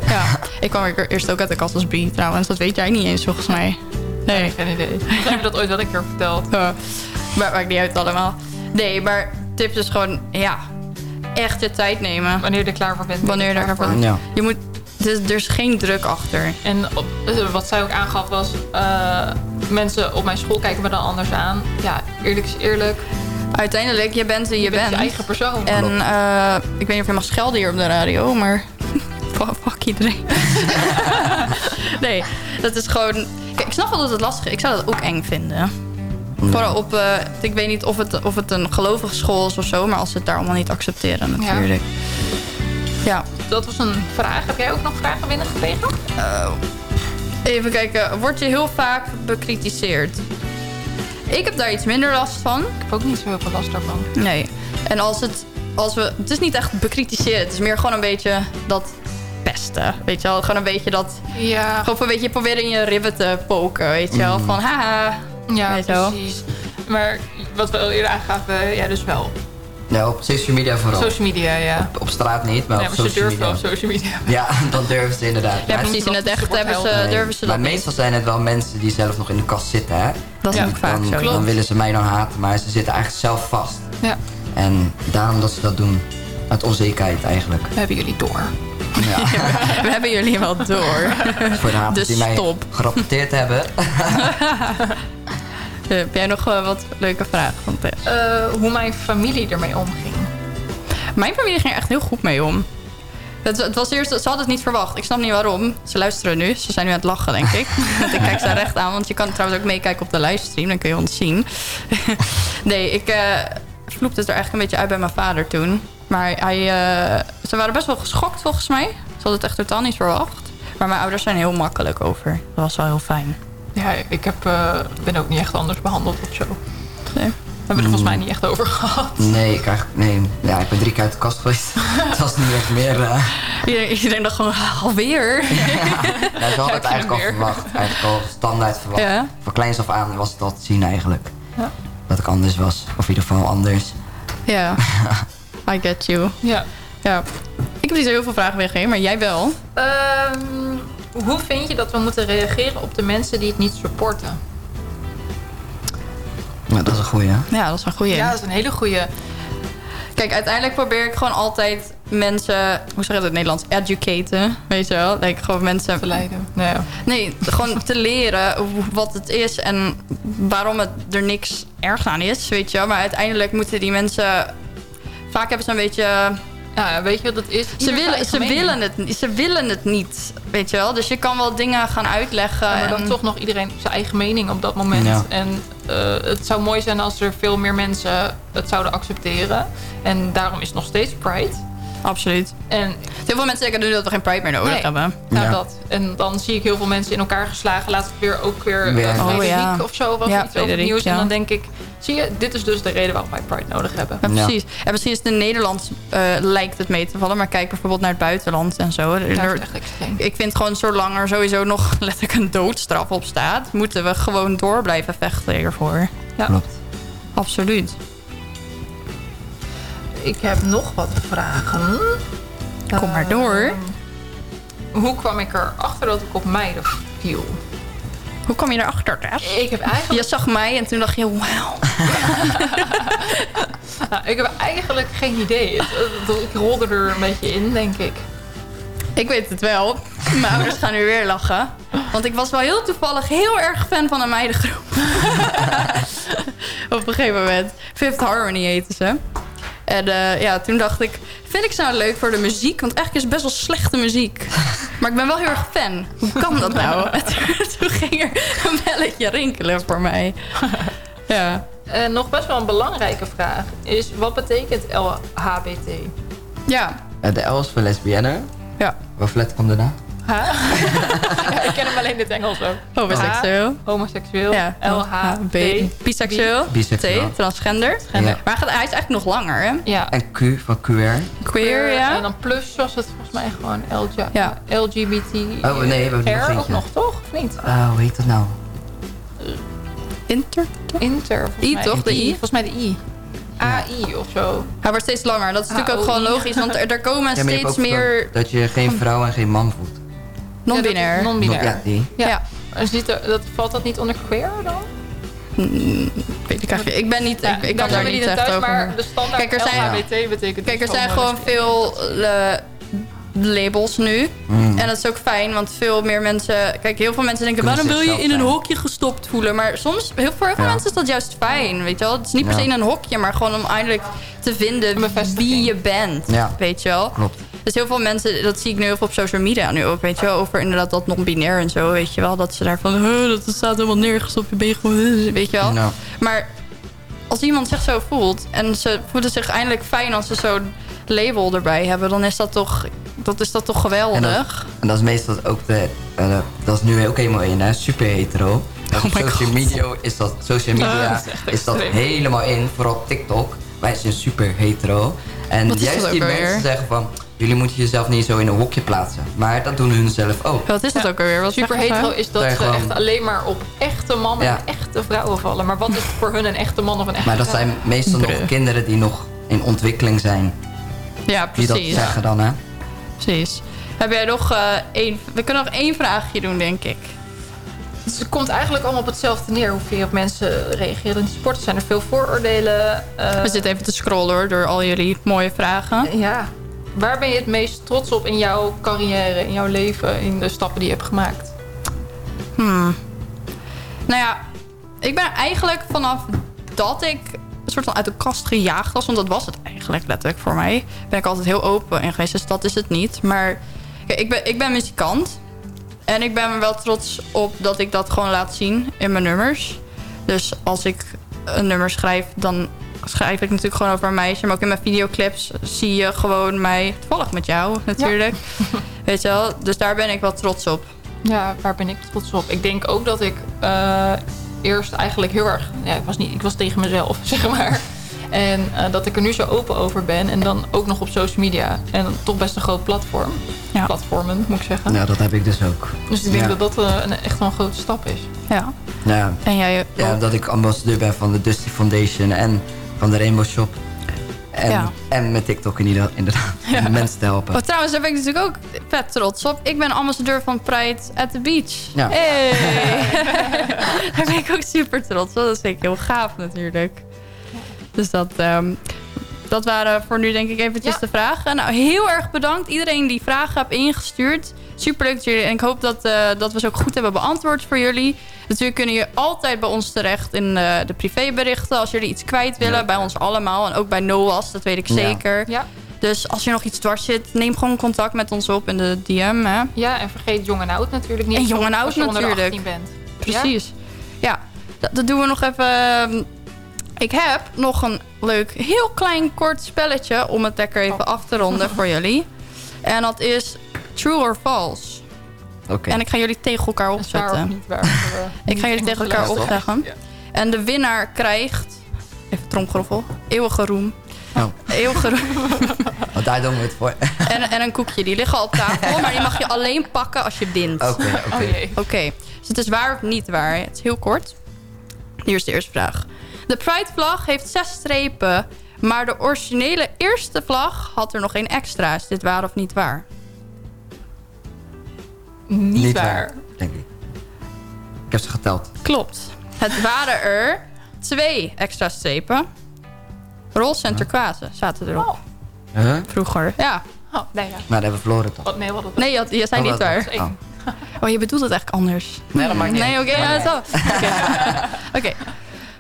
L: Ja, ik kwam er eerst ook uit de kast als bi trouwens. Dat weet jij niet eens volgens mij. Nee.
O: geen idee. Misschien heb dat ooit wel een keer verteld.
L: Ja, maar maakt niet uit allemaal. Nee, maar tips is gewoon, ja, echt je tijd nemen.
O: Wanneer je er klaar voor bent. ben
L: Wanneer
O: je er klaar voor.
L: voor
P: Ja.
L: Je moet, er, er is geen druk achter.
O: En op, eh, wat zij ook aangaf was... eh, mensen op mijn school kijken me dan anders aan. Ja, eerlijk is eerlijk.
L: Uiteindelijk, je bent wie je,
O: Je bent
L: bent.
O: je eigen persoon.
L: En eh, ik weet niet of je mag schelden hier op de radio, maar fuck, fuck iedereen. nee, dat is gewoon... Snap wel dat het lastig is. Ik zou dat ook eng vinden. Vooral op, eh, ik weet niet of het, of het een gelovige school is of zo, maar als ze het daar allemaal niet accepteren natuurlijk. Ja.
O: Dat was een vraag. Heb jij ook nog vragen binnengekregen?
L: Eh, even kijken, word je heel vaak bekritiseerd? Ik heb daar iets minder last van.
O: Ik heb ook niet zo heel veel last daarvan.
L: Nee. En als het, als we, het is niet echt bekritiseren. Het is meer gewoon een beetje dat pesten. Weet je wel? Gewoon een beetje dat...
O: Ja.
L: Gewoon een beetje proberen in je ribben te poken. Weet je wel? Van haha.
O: Ja,
L: Weet je wel?
O: precies. Maar wat we al eerder aangaven, ja, dus wel.
P: Ja, op social media vooral.
O: Social media, ja.
P: Op, op straat niet, maar
O: ja,
P: op
O: maar ze
P: social
O: durven wel
P: media.
O: op social media.
P: Ja, dat durven ze inderdaad.
L: Ja, precies. In het echt hebben ze,
P: Nee,
L: durven ze dat
P: maar
L: niet.
P: meestal zijn het wel mensen die zelf nog in de kast zitten, hè?
L: Dat is
O: Ja,
L: ook vaak
P: Dan,
L: zo.
P: dan willen ze mij dan haten, maar ze zitten eigenlijk zelf vast.
O: Ja.
P: En daarom dat ze dat doen. Uit onzekerheid eigenlijk.
O: We hebben jullie door.
P: Ja.
L: We hebben jullie wel door.
P: Voor de
L: Dus
P: die mij
L: stop.
P: gerapporteerd hebben.
L: Eh, Heb jij nog eh, wat leuke vragen van Tess?
O: Eh, hoe mijn familie ermee omging.
L: Mijn familie ging er echt heel goed mee om. Het, het was eerst, ze hadden het niet verwacht. Ik snap niet waarom. Ze luisteren nu. Ze zijn nu aan het lachen, denk ik. want ik kijk ze recht aan. Want je kan trouwens ook meekijken op de livestream. Dan kun je ons zien. nee, ik eh vloepte het er eigenlijk een beetje uit bij mijn vader toen. Maar hij, eh, ze waren best wel geschokt volgens mij. Ze hadden het echt totaal niet verwacht. Maar mijn ouders zijn heel makkelijk over. Dat was wel heel fijn.
O: Ja, ik heb, eh, ben ook niet echt anders behandeld of zo.
L: Nee.
O: We hebben er volgens mij niet echt over gehad.
P: Nee, ik, nee. Ja, ik ben drie keer uit de kast geweest. Het was niet echt meer... eh
L: Iedereen, iedereen dacht gewoon, alweer?
P: ja, ze hadden het eigenlijk al
O: weer.
P: verwacht. Eigenlijk al standaard verwacht.
L: Ja.
P: Van kleins af aan was het al te zien eigenlijk.
O: Ja.
P: Dat ik anders was. Of in ieder geval anders.
L: Ja, I get you.
O: Ja.
L: Ja. Ik heb niet zo heel veel vragen weggegeven, maar jij wel.
O: Ehm, hoe vind je dat we moeten reageren op de mensen die het niet supporten?
P: Ja, dat is een goeie.
L: Ja, dat is een goeie.
O: Ja, dat is een hele goede.
L: Kijk, uiteindelijk probeer ik gewoon altijd mensen, hoe zeg je dat in het Nederlands, educaten, weet je wel? Like, gewoon mensen...
O: Verleiden. Nee.
L: Nee, gewoon te leren wat het is en waarom het er niks erg aan is, weet je wel? Maar uiteindelijk moeten die mensen... Vaak hebben ze een beetje...
O: Ja, weet je wat het is?
L: Ze willen, ze,
O: mening.
L: willen het, niet- ze willen het niet, weet je wel? Dus je kan wel dingen gaan uitleggen.
O: Ja, maar dan
L: en-
O: toch nog iedereen zijn eigen mening op dat moment.
P: Ja.
O: En eh, het zou mooi zijn als er veel meer mensen het zouden accepteren. En daarom is het nog steeds Pride.
L: Absoluut.
O: En
L: Heel veel mensen denken nu dat we geen Pride meer nodig
O: Nee.
L: hebben.
O: nou,
P: Ja.
O: dat. En dan zie ik heel veel mensen in elkaar geslagen. Laatst weer ook weer
P: Weer.
O: uh,
P: Oh,
L: ja.
O: of zo. Was
L: Ja,
O: iets over het nieuws.
L: ja.
O: En dan denk ik, Zie je, dit is dus de reden waarom wij Pride nodig hebben.
L: Ja, precies. En misschien is het in Nederland eh, lijkt het mee te vallen. Maar kijk bijvoorbeeld naar het buitenland en zo. Er- er- ik vind gewoon zolang er sowieso nog letterlijk een doodstraf op staat... moeten we gewoon door blijven vechten hiervoor.
O: Ja.
P: Klopt.
L: Absoluut.
O: Ik heb nog wat vragen.
L: Kom maar door.
O: Ehm, hoe kwam ik erachter dat ik op meiden viel?
L: Hoe kwam je erachter, Tess?
O: Ik heb eigenlijk...
L: Je zag mij en toen dacht je, wauw.
O: Nou, ik heb eigenlijk geen idee. Ik rolde er een beetje in, denk ik.
L: Ik weet het wel. Mijn ouders gaan nu weer lachen. Want ik was wel heel toevallig heel erg fan van een meidengroep. Op een gegeven moment. Fifth Harmony heten ze. En eh, ja, toen dacht ik, vind ik ze nou leuk voor de muziek? Want eigenlijk is het best wel slechte muziek. Maar ik ben wel heel erg fan. Hoe kan dat nou? En toen, ging er een belletje rinkelen voor mij. Ja.
O: En nog best wel een belangrijke vraag is... wat betekent LHBT?
L: Ja.
P: Eh, de L is voor lesbienne.
L: Ja.
P: Wat flat komt daarna?
O: ja, ik ken hem alleen in het Engels ook.
L: Homoseksueel.
O: H, homoseksueel.
L: Ja.
O: LHB.
L: Biseksueel.
P: Biseksueel.
L: T, transgender.
P: Ja.
L: Maar hij, gaat, hij is eigenlijk nog langer, hè?
O: Ja.
P: En Q van QR.
L: Queer, ja.
O: En dan plus was het volgens mij gewoon LG,
L: Ja.
O: LGBT.
P: Oh, nee, we hebben er nog
O: R ook nog, toch? Of niet?
P: Ah, hoe heet dat nou?
L: Inter?
O: Inter.
L: I
O: mij.
L: toch? De I?
O: Volgens mij de I. AI of zo.
L: Hij wordt steeds langer. Dat is natuurlijk ook gewoon logisch. Want er, er komen steeds meer
P: Dat je geen vrouw en geen man voelt.
L: Non-binair.
O: Non-binair.
P: Ja, die.
O: Er, dat, valt dat niet onder queer dan?
L: Hmm, weet ik eigenlijk. Ik ben niet.
O: Ja,
L: ik, ik
O: daar
L: kan niet echt
O: thuis,
L: over.
O: maar de standaard
L: Kijk, er zijn,
O: LHBT betekent
L: kijk, er
O: dus
L: zijn
O: gewoon
L: veel eh, labels nu.
P: Mm.
L: En dat is ook fijn, want veel meer mensen... Kijk, heel veel mensen denken...
P: Kunnen
L: waarom wil je in een hokje gestopt voelen? Maar soms, heel, voor heel veel
P: Ja.
L: mensen is dat juist fijn, weet je wel? Het is niet per se
P: Ja.
L: in een hokje, maar gewoon om eindelijk te vinden wie je bent,
P: Ja.
L: weet je wel?
P: Klopt.
L: Dus heel veel mensen, dat zie ik nu heel veel op social media nu ook, weet je wel, over inderdaad dat non-binair en zo, weet je wel. Dat ze daarvan, "Huh, dat staat helemaal nergens op, je ben gewoon, huh," weet je wel. Maar als iemand zich zo voelt en ze voelen zich eindelijk fijn als ze zo'n label erbij hebben, dan is dat toch, dat is dat toch
P: En
L: geweldig.
P: dat, en dat is meestal ook de... eh, dat is nu ook helemaal in, hè? Super hetero. Op
L: Oh my
P: social
L: God.
P: media is dat, social media
O: dat is
P: is dat helemaal in. Vooral op TikTok. Wij zijn super hetero. En juist die mensen zeggen van... Jullie moeten jezelf niet zo in een hokje plaatsen. Maar dat doen hun zelf ook.
L: Wat is dat ook alweer? Wat
O: Super
L: ze?
O: hetero is dat ze
P: gewoon-
O: echt alleen maar op echte mannen
P: Ja.
O: en echte vrouwen vallen. Maar wat is voor hun een echte man of een echte
P: Maar dat zijn meestal nog kinderen die nog in ontwikkeling zijn.
L: Ja,
P: Die dat
L: precies.
P: zeggen dan, hè?
L: Precies. Heb jij nog eh, één... We kunnen nog één vraagje doen, denk ik.
O: Dus het komt eigenlijk allemaal op hetzelfde neer. Hoeveel op mensen reageren in die sport. Zijn er veel vooroordelen? eh,
L: We zitten even te scrollen hoor, door al jullie mooie vragen.
O: Ja. Waar ben je het meest trots op in jouw carrière, in jouw leven, in de stappen die je hebt gemaakt?
L: Hmm. Nou ja, ik ben eigenlijk vanaf dat ik een soort van uit de kast gejaagd was... want dat was het eigenlijk letterlijk voor mij... ben ik altijd heel open in geweest, dus dat is het niet. Maar ik, ben, ik ben muzikant... en ik ben er wel trots op dat ik dat gewoon laat zien in mijn nummers. Dus als ik een nummer schrijf, dan schrijf ik natuurlijk gewoon over een meisje... maar ook in mijn videoclips zie je gewoon mij... toevallig met jou natuurlijk. Weet je wel, dus daar ben ik wel trots op.
O: Ja, waar ben ik trots op? Ik denk ook dat ik eh, eerst eigenlijk heel erg... Ja, ik was, niet, ik was tegen mezelf, zeg maar. En eh, dat ik er nu zo open over ben. En dan ook nog op social media. En toch best een groot platform.
L: Ja.
O: Platformen, moet ik zeggen.
P: Nou, dat heb ik dus ook.
O: Dus ik denk
P: Ja.
O: dat dat eh, een, echt wel een grote stap is.
L: Ja.
P: Ja,
L: En jij
P: ja, dat ik ambassadeur ben van de Dusty Foundation en van de Rainbow Shop. En,
L: Ja.
P: en met TikTok inderdaad, inderdaad om mensen te helpen.
L: Oh, trouwens, daar ben ik natuurlijk ook vet trots op. Ik ben ambassadeur van Pride at the Beach.
P: Ja.
L: Hey. daar ben ik ook super trots op. Dat vind ik heel gaaf natuurlijk. Dus dat, ehm, dat waren voor nu denk ik eventjes
O: Ja.
L: de vragen. Nou, heel erg bedankt iedereen die vragen heeft ingestuurd. Super leuk dat jullie. En ik hoop dat, eh, dat we ze ook goed hebben beantwoord voor jullie. Natuurlijk kunnen jullie altijd bij ons terecht in eh, de privéberichten. Als jullie iets kwijt willen, bij ons allemaal. En ook bij Noas, dat weet ik zeker.
O: Ja.
L: Dus als je nog iets dwars zit, neem gewoon contact met ons op in de DM. Hè?
O: Ja, en vergeet jong en oud natuurlijk niet.
L: En jong en oud
O: als je onder de
L: natuurlijk.
O: 18 bent.
L: Precies. Ja, dat, dat doen we nog even. Ik heb nog een leuk, heel klein kort spelletje om het lekker even af te ronden voor jullie. En dat is True or False.
P: Oké.
L: En ik ga jullie tegen elkaar opzetten.
O: niet waar.
L: Ik ga jullie tegen elkaar
O: opzetten.
L: opzeggen. En de winnaar krijgt tromgeroffel. Eeuwige roem.
P: Oh.
L: Eeuwige roem.
P: Want daar doen we het voor.
L: en, en een koekje. Die liggen al op tafel, maar die mag je alleen pakken als je wint.
P: Oké, oké.
L: Oh. Oké, dus het is waar of niet waar? Het is heel kort. Hier is de eerste vraag. De Pride-vlag heeft zes strepen, maar de originele eerste vlag had er nog geen extra. Is dit waar of niet waar?
O: Niet, waar.
P: denk ik. Ik heb ze geteld.
L: Klopt. Het waren er twee extra strepen. Roze en turquoise zaten erop.
P: Huh?
L: Vroeger, ja.
O: Oh, nee, ja.
P: Maar dat hebben we verloren toch?
O: Oh, nee, wat
L: Nee, je, je zei
P: Oh,
L: niet waar.
P: oh.
L: Oh, je bedoelt het eigenlijk anders.
P: Nee, dat maakt niet
L: Nee, oké, ja, zo. Oké. Oké.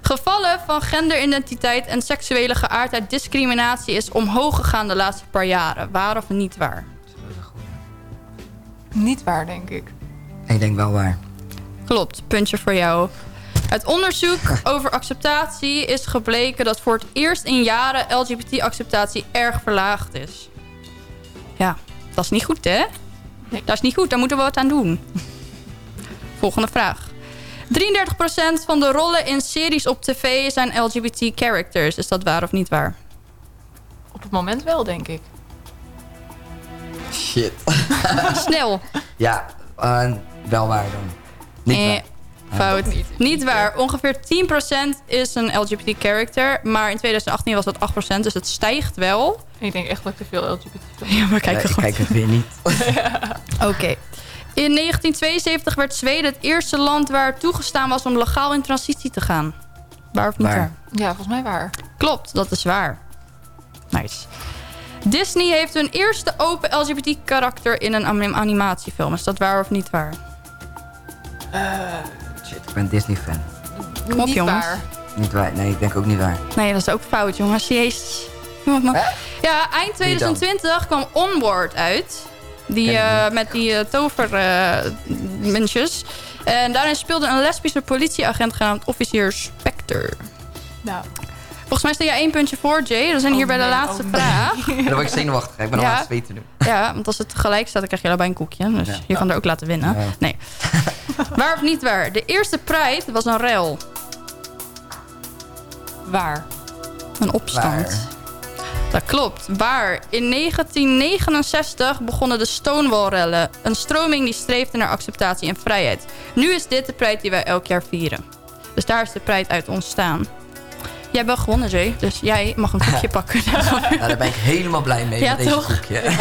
L: Gevallen van genderidentiteit en seksuele geaardheid discriminatie is omhoog gegaan de laatste paar jaren. Waar of niet waar?
O: Niet waar, denk ik.
P: Ik denk wel waar.
L: Klopt, puntje voor jou. Uit onderzoek over acceptatie is gebleken dat voor het eerst in jaren LGBT-acceptatie erg verlaagd is. Ja, dat is niet goed, hè? Dat is niet goed, daar moeten we wat aan doen. Volgende vraag. 33% van de rollen in series op tv zijn LGBT-characters. Is dat waar of niet waar?
O: Op het moment wel, denk ik.
P: Shit.
L: Snel.
P: Ja, eh, wel waar dan. Niet
L: Eh,
P: waar.
L: Fout. Niet, waar. Ongeveer 10% is een LGBT-character. Maar in 2018 was dat 8%, dus het stijgt wel.
O: Ik denk echt dat ik te veel LGBT.
L: Ja, maar kijk
P: Ja,
L: er
P: ik kijk het weer niet.
L: Oké. In 1972 werd Zweden het eerste land waar toegestaan was om legaal in transitie te gaan. Waar of niet
P: Waar?
L: waar?
O: Ja, volgens mij waar.
L: Klopt, dat is waar. Nice. Disney heeft hun eerste open LGBT-karakter in een anim- animatiefilm. Is dat waar of niet waar?
P: Shit, ik ben Disney-fan.
L: Kom op,
O: Niet
L: jongens.
O: waar.
P: Niet waar. Nee, ik denk ook niet waar.
L: Nee, dat is ook fout, jongens. Jezus. Ja, eind
P: Wie dan?
L: 2020 kwam Onward uit. Die, eh, met die uh, tovermensjes. en daarin speelde een lesbische politieagent genaamd officier Specter.
O: Nou,
L: Volgens mij sta jij één puntje voor, Jay. We zijn hier
O: Oh,
L: bij de
O: nee,
L: laatste
O: oh, nee.
L: vraag.
P: En dan word ik zenuwachtig. Ik ben al aan het zweten nu.
L: Ja, want als het tegelijk staat, dan krijg je allebei een koekje. Dus
P: Ja.
L: je kan er ook laten winnen.
P: Ja.
L: Nee. waar of niet waar? De eerste Pride was een rel.
O: waar.
L: Een opstand.
P: Waar.
L: Dat klopt. Waar? In 1969 begonnen de Stonewall-rellen. Een stroming die streefde naar acceptatie en vrijheid. Nu is dit de Pride die wij elk jaar vieren. Dus daar is de Pride uit ontstaan. Jij hebt wel gewonnen, Jay. Dus jij mag een koekje pakken.
P: Nou, daar ben ik helemaal blij mee
L: Ja,
P: met deze
L: toch?
P: koekje.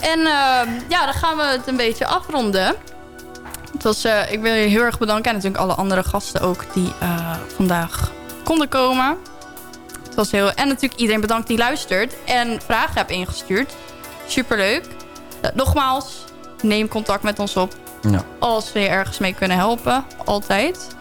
L: En ehm, ja, dan gaan we het een beetje afronden. Het was, eh, ik wil je heel erg bedanken. En natuurlijk alle andere gasten ook die eh, vandaag konden komen. Het was heel... En natuurlijk iedereen bedankt die luistert. En vragen hebt ingestuurd. Superleuk. Eh, nogmaals, neem contact met ons op.
P: Ja.
L: Als we je ergens mee kunnen helpen. Altijd.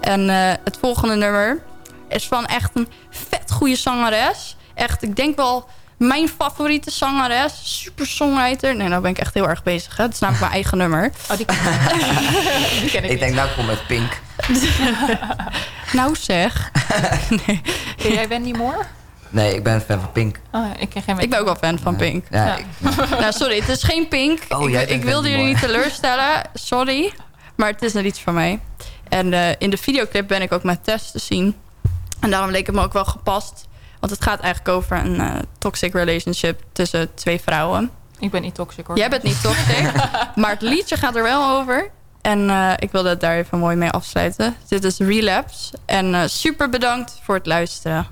L: En eh, het volgende nummer is van echt een vet goede zangeres. Echt, ik denk wel mijn favoriete zangeres. Super songwriter. Nee, nou ben ik echt heel erg bezig. Hè. Het is namelijk mijn eigen nummer.
O: Oh, die, die ken ik,
P: Ik denk, nou kom met Pink.
L: Nou zeg. nee.
O: Jij Wendy Moore?
P: Nee, ik ben een fan van Pink.
O: Oh, ik ken geen
L: Ik ben ook wel fan van Pink.
P: Ja,
O: Ja.
P: ik-
L: Nou, sorry, het is geen Pink.
P: Oh,
L: ik ik
P: bent
L: wilde jullie niet teleurstellen. Sorry. Maar het is een liedje van mij. En eh, in de videoclip ben ik ook met Tess te zien. En daarom leek het me ook wel gepast. Want het gaat eigenlijk over een eh, toxic relationship tussen twee vrouwen.
O: Ik ben niet toxic hoor.
L: Jij bent niet toxic. maar het liedje gaat er wel over. En eh, ik wilde het daar even mooi mee afsluiten. Dit is Relapse. En eh, super bedankt voor het luisteren.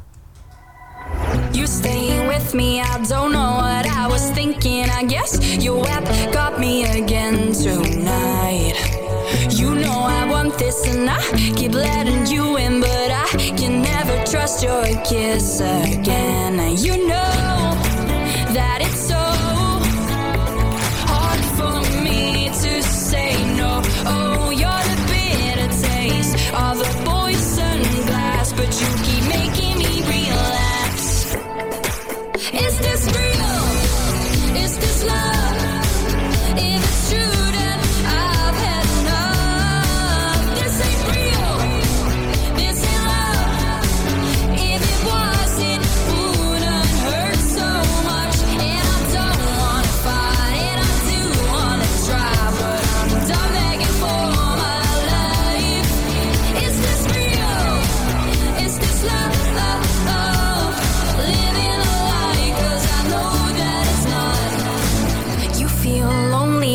M: You staying with me, I don't know what I was thinking. I guess your web got me again tonight. You know I want this and I keep letting you in, but I can never trust your kiss again. You know that it's so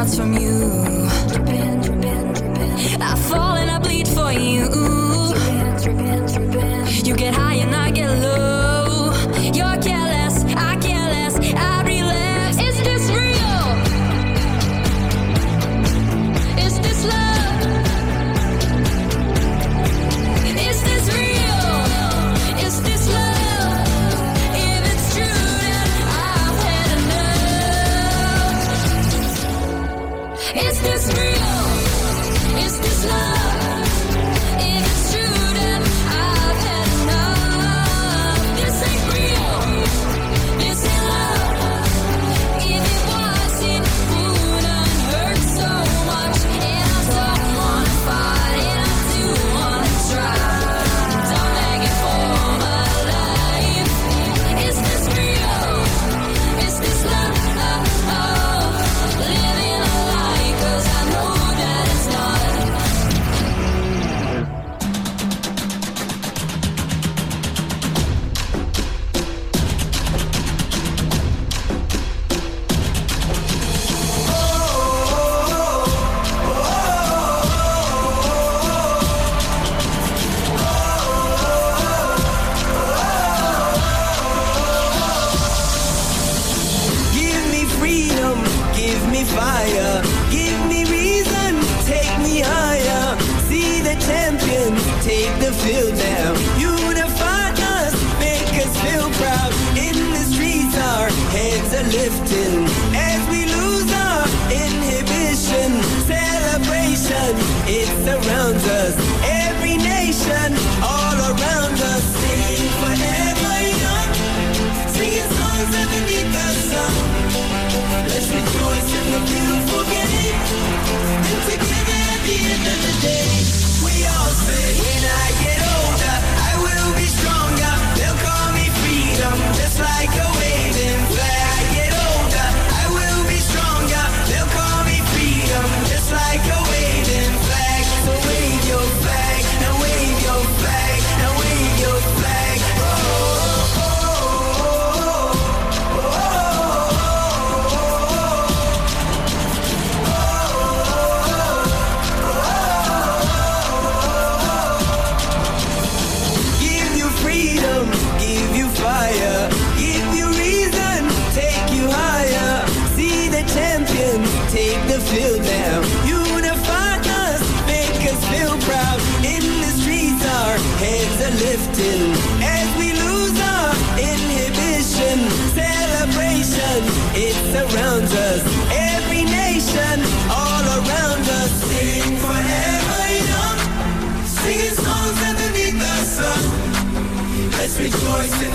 M: shots from you.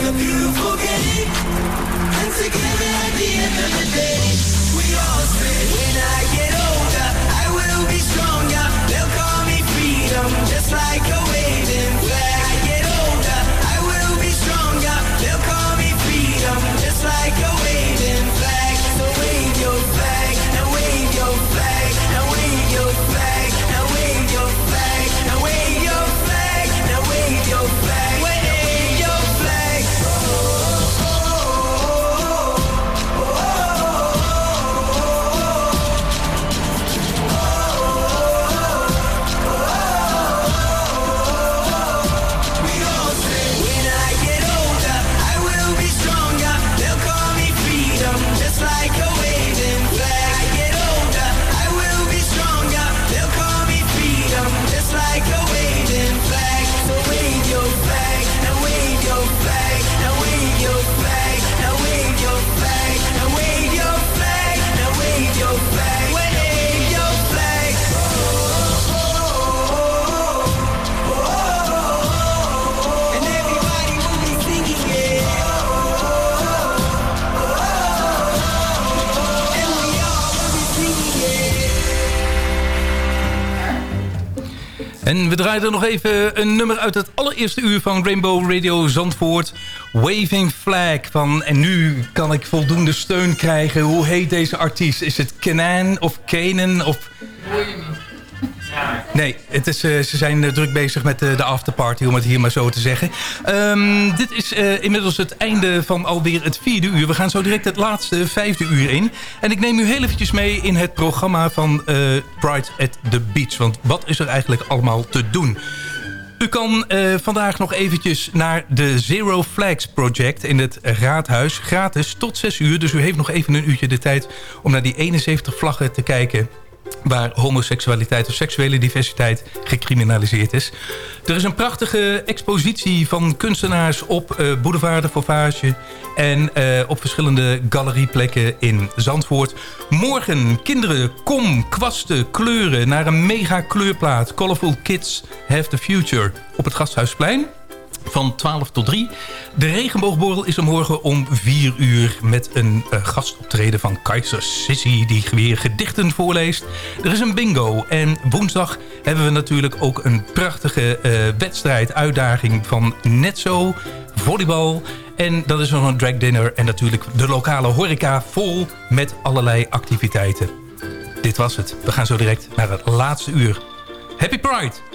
M: a
K: beautiful game. And together at the end of the day.
T: En we draaiden nog even een nummer uit het allereerste uur van Rainbow Radio Zandvoort. Waving Flag van en nu kan ik voldoende steun krijgen. Hoe heet deze artiest? Is het Kenan of Kanan of... Nee, het is, eh, ze zijn eh, druk bezig met eh, de afterparty, om het hier maar zo te zeggen. Ehm, dit is inmiddels het einde van alweer het vierde uur. We gaan zo direct het laatste vijfde uur in. En ik neem u heel eventjes mee in het programma van eh, Pride at the Beach. Want wat is er eigenlijk allemaal te doen? U kan vandaag nog eventjes naar de Zero Flags Project in het Raadhuis. Gratis tot 6 uur. Dus u heeft nog even een uurtje de tijd om naar die 71 vlaggen te kijken waar homoseksualiteit of seksuele diversiteit gecriminaliseerd is. Er is een prachtige expositie van kunstenaars op eh, Boulevard de Fauvage... en eh, op verschillende galerieplekken in Zandvoort. Morgen, kinderen, kom, kwasten, kleuren... naar een mega kleurplaat. Colorful Kids Have the Future op het Gasthuisplein van 12 tot 3. De regenboogborrel is er morgen om 4 uur... met een uh, gastoptreden van Kaiser Sissy... die weer gedichten voorleest. Er is een bingo. En woensdag hebben we natuurlijk ook een prachtige uh, wedstrijd... uitdaging van Netzo, volleybal... En dat is nog een drag dinner. En natuurlijk de lokale horeca vol met allerlei activiteiten. Dit was het. We gaan zo direct naar het laatste uur. Happy Pride!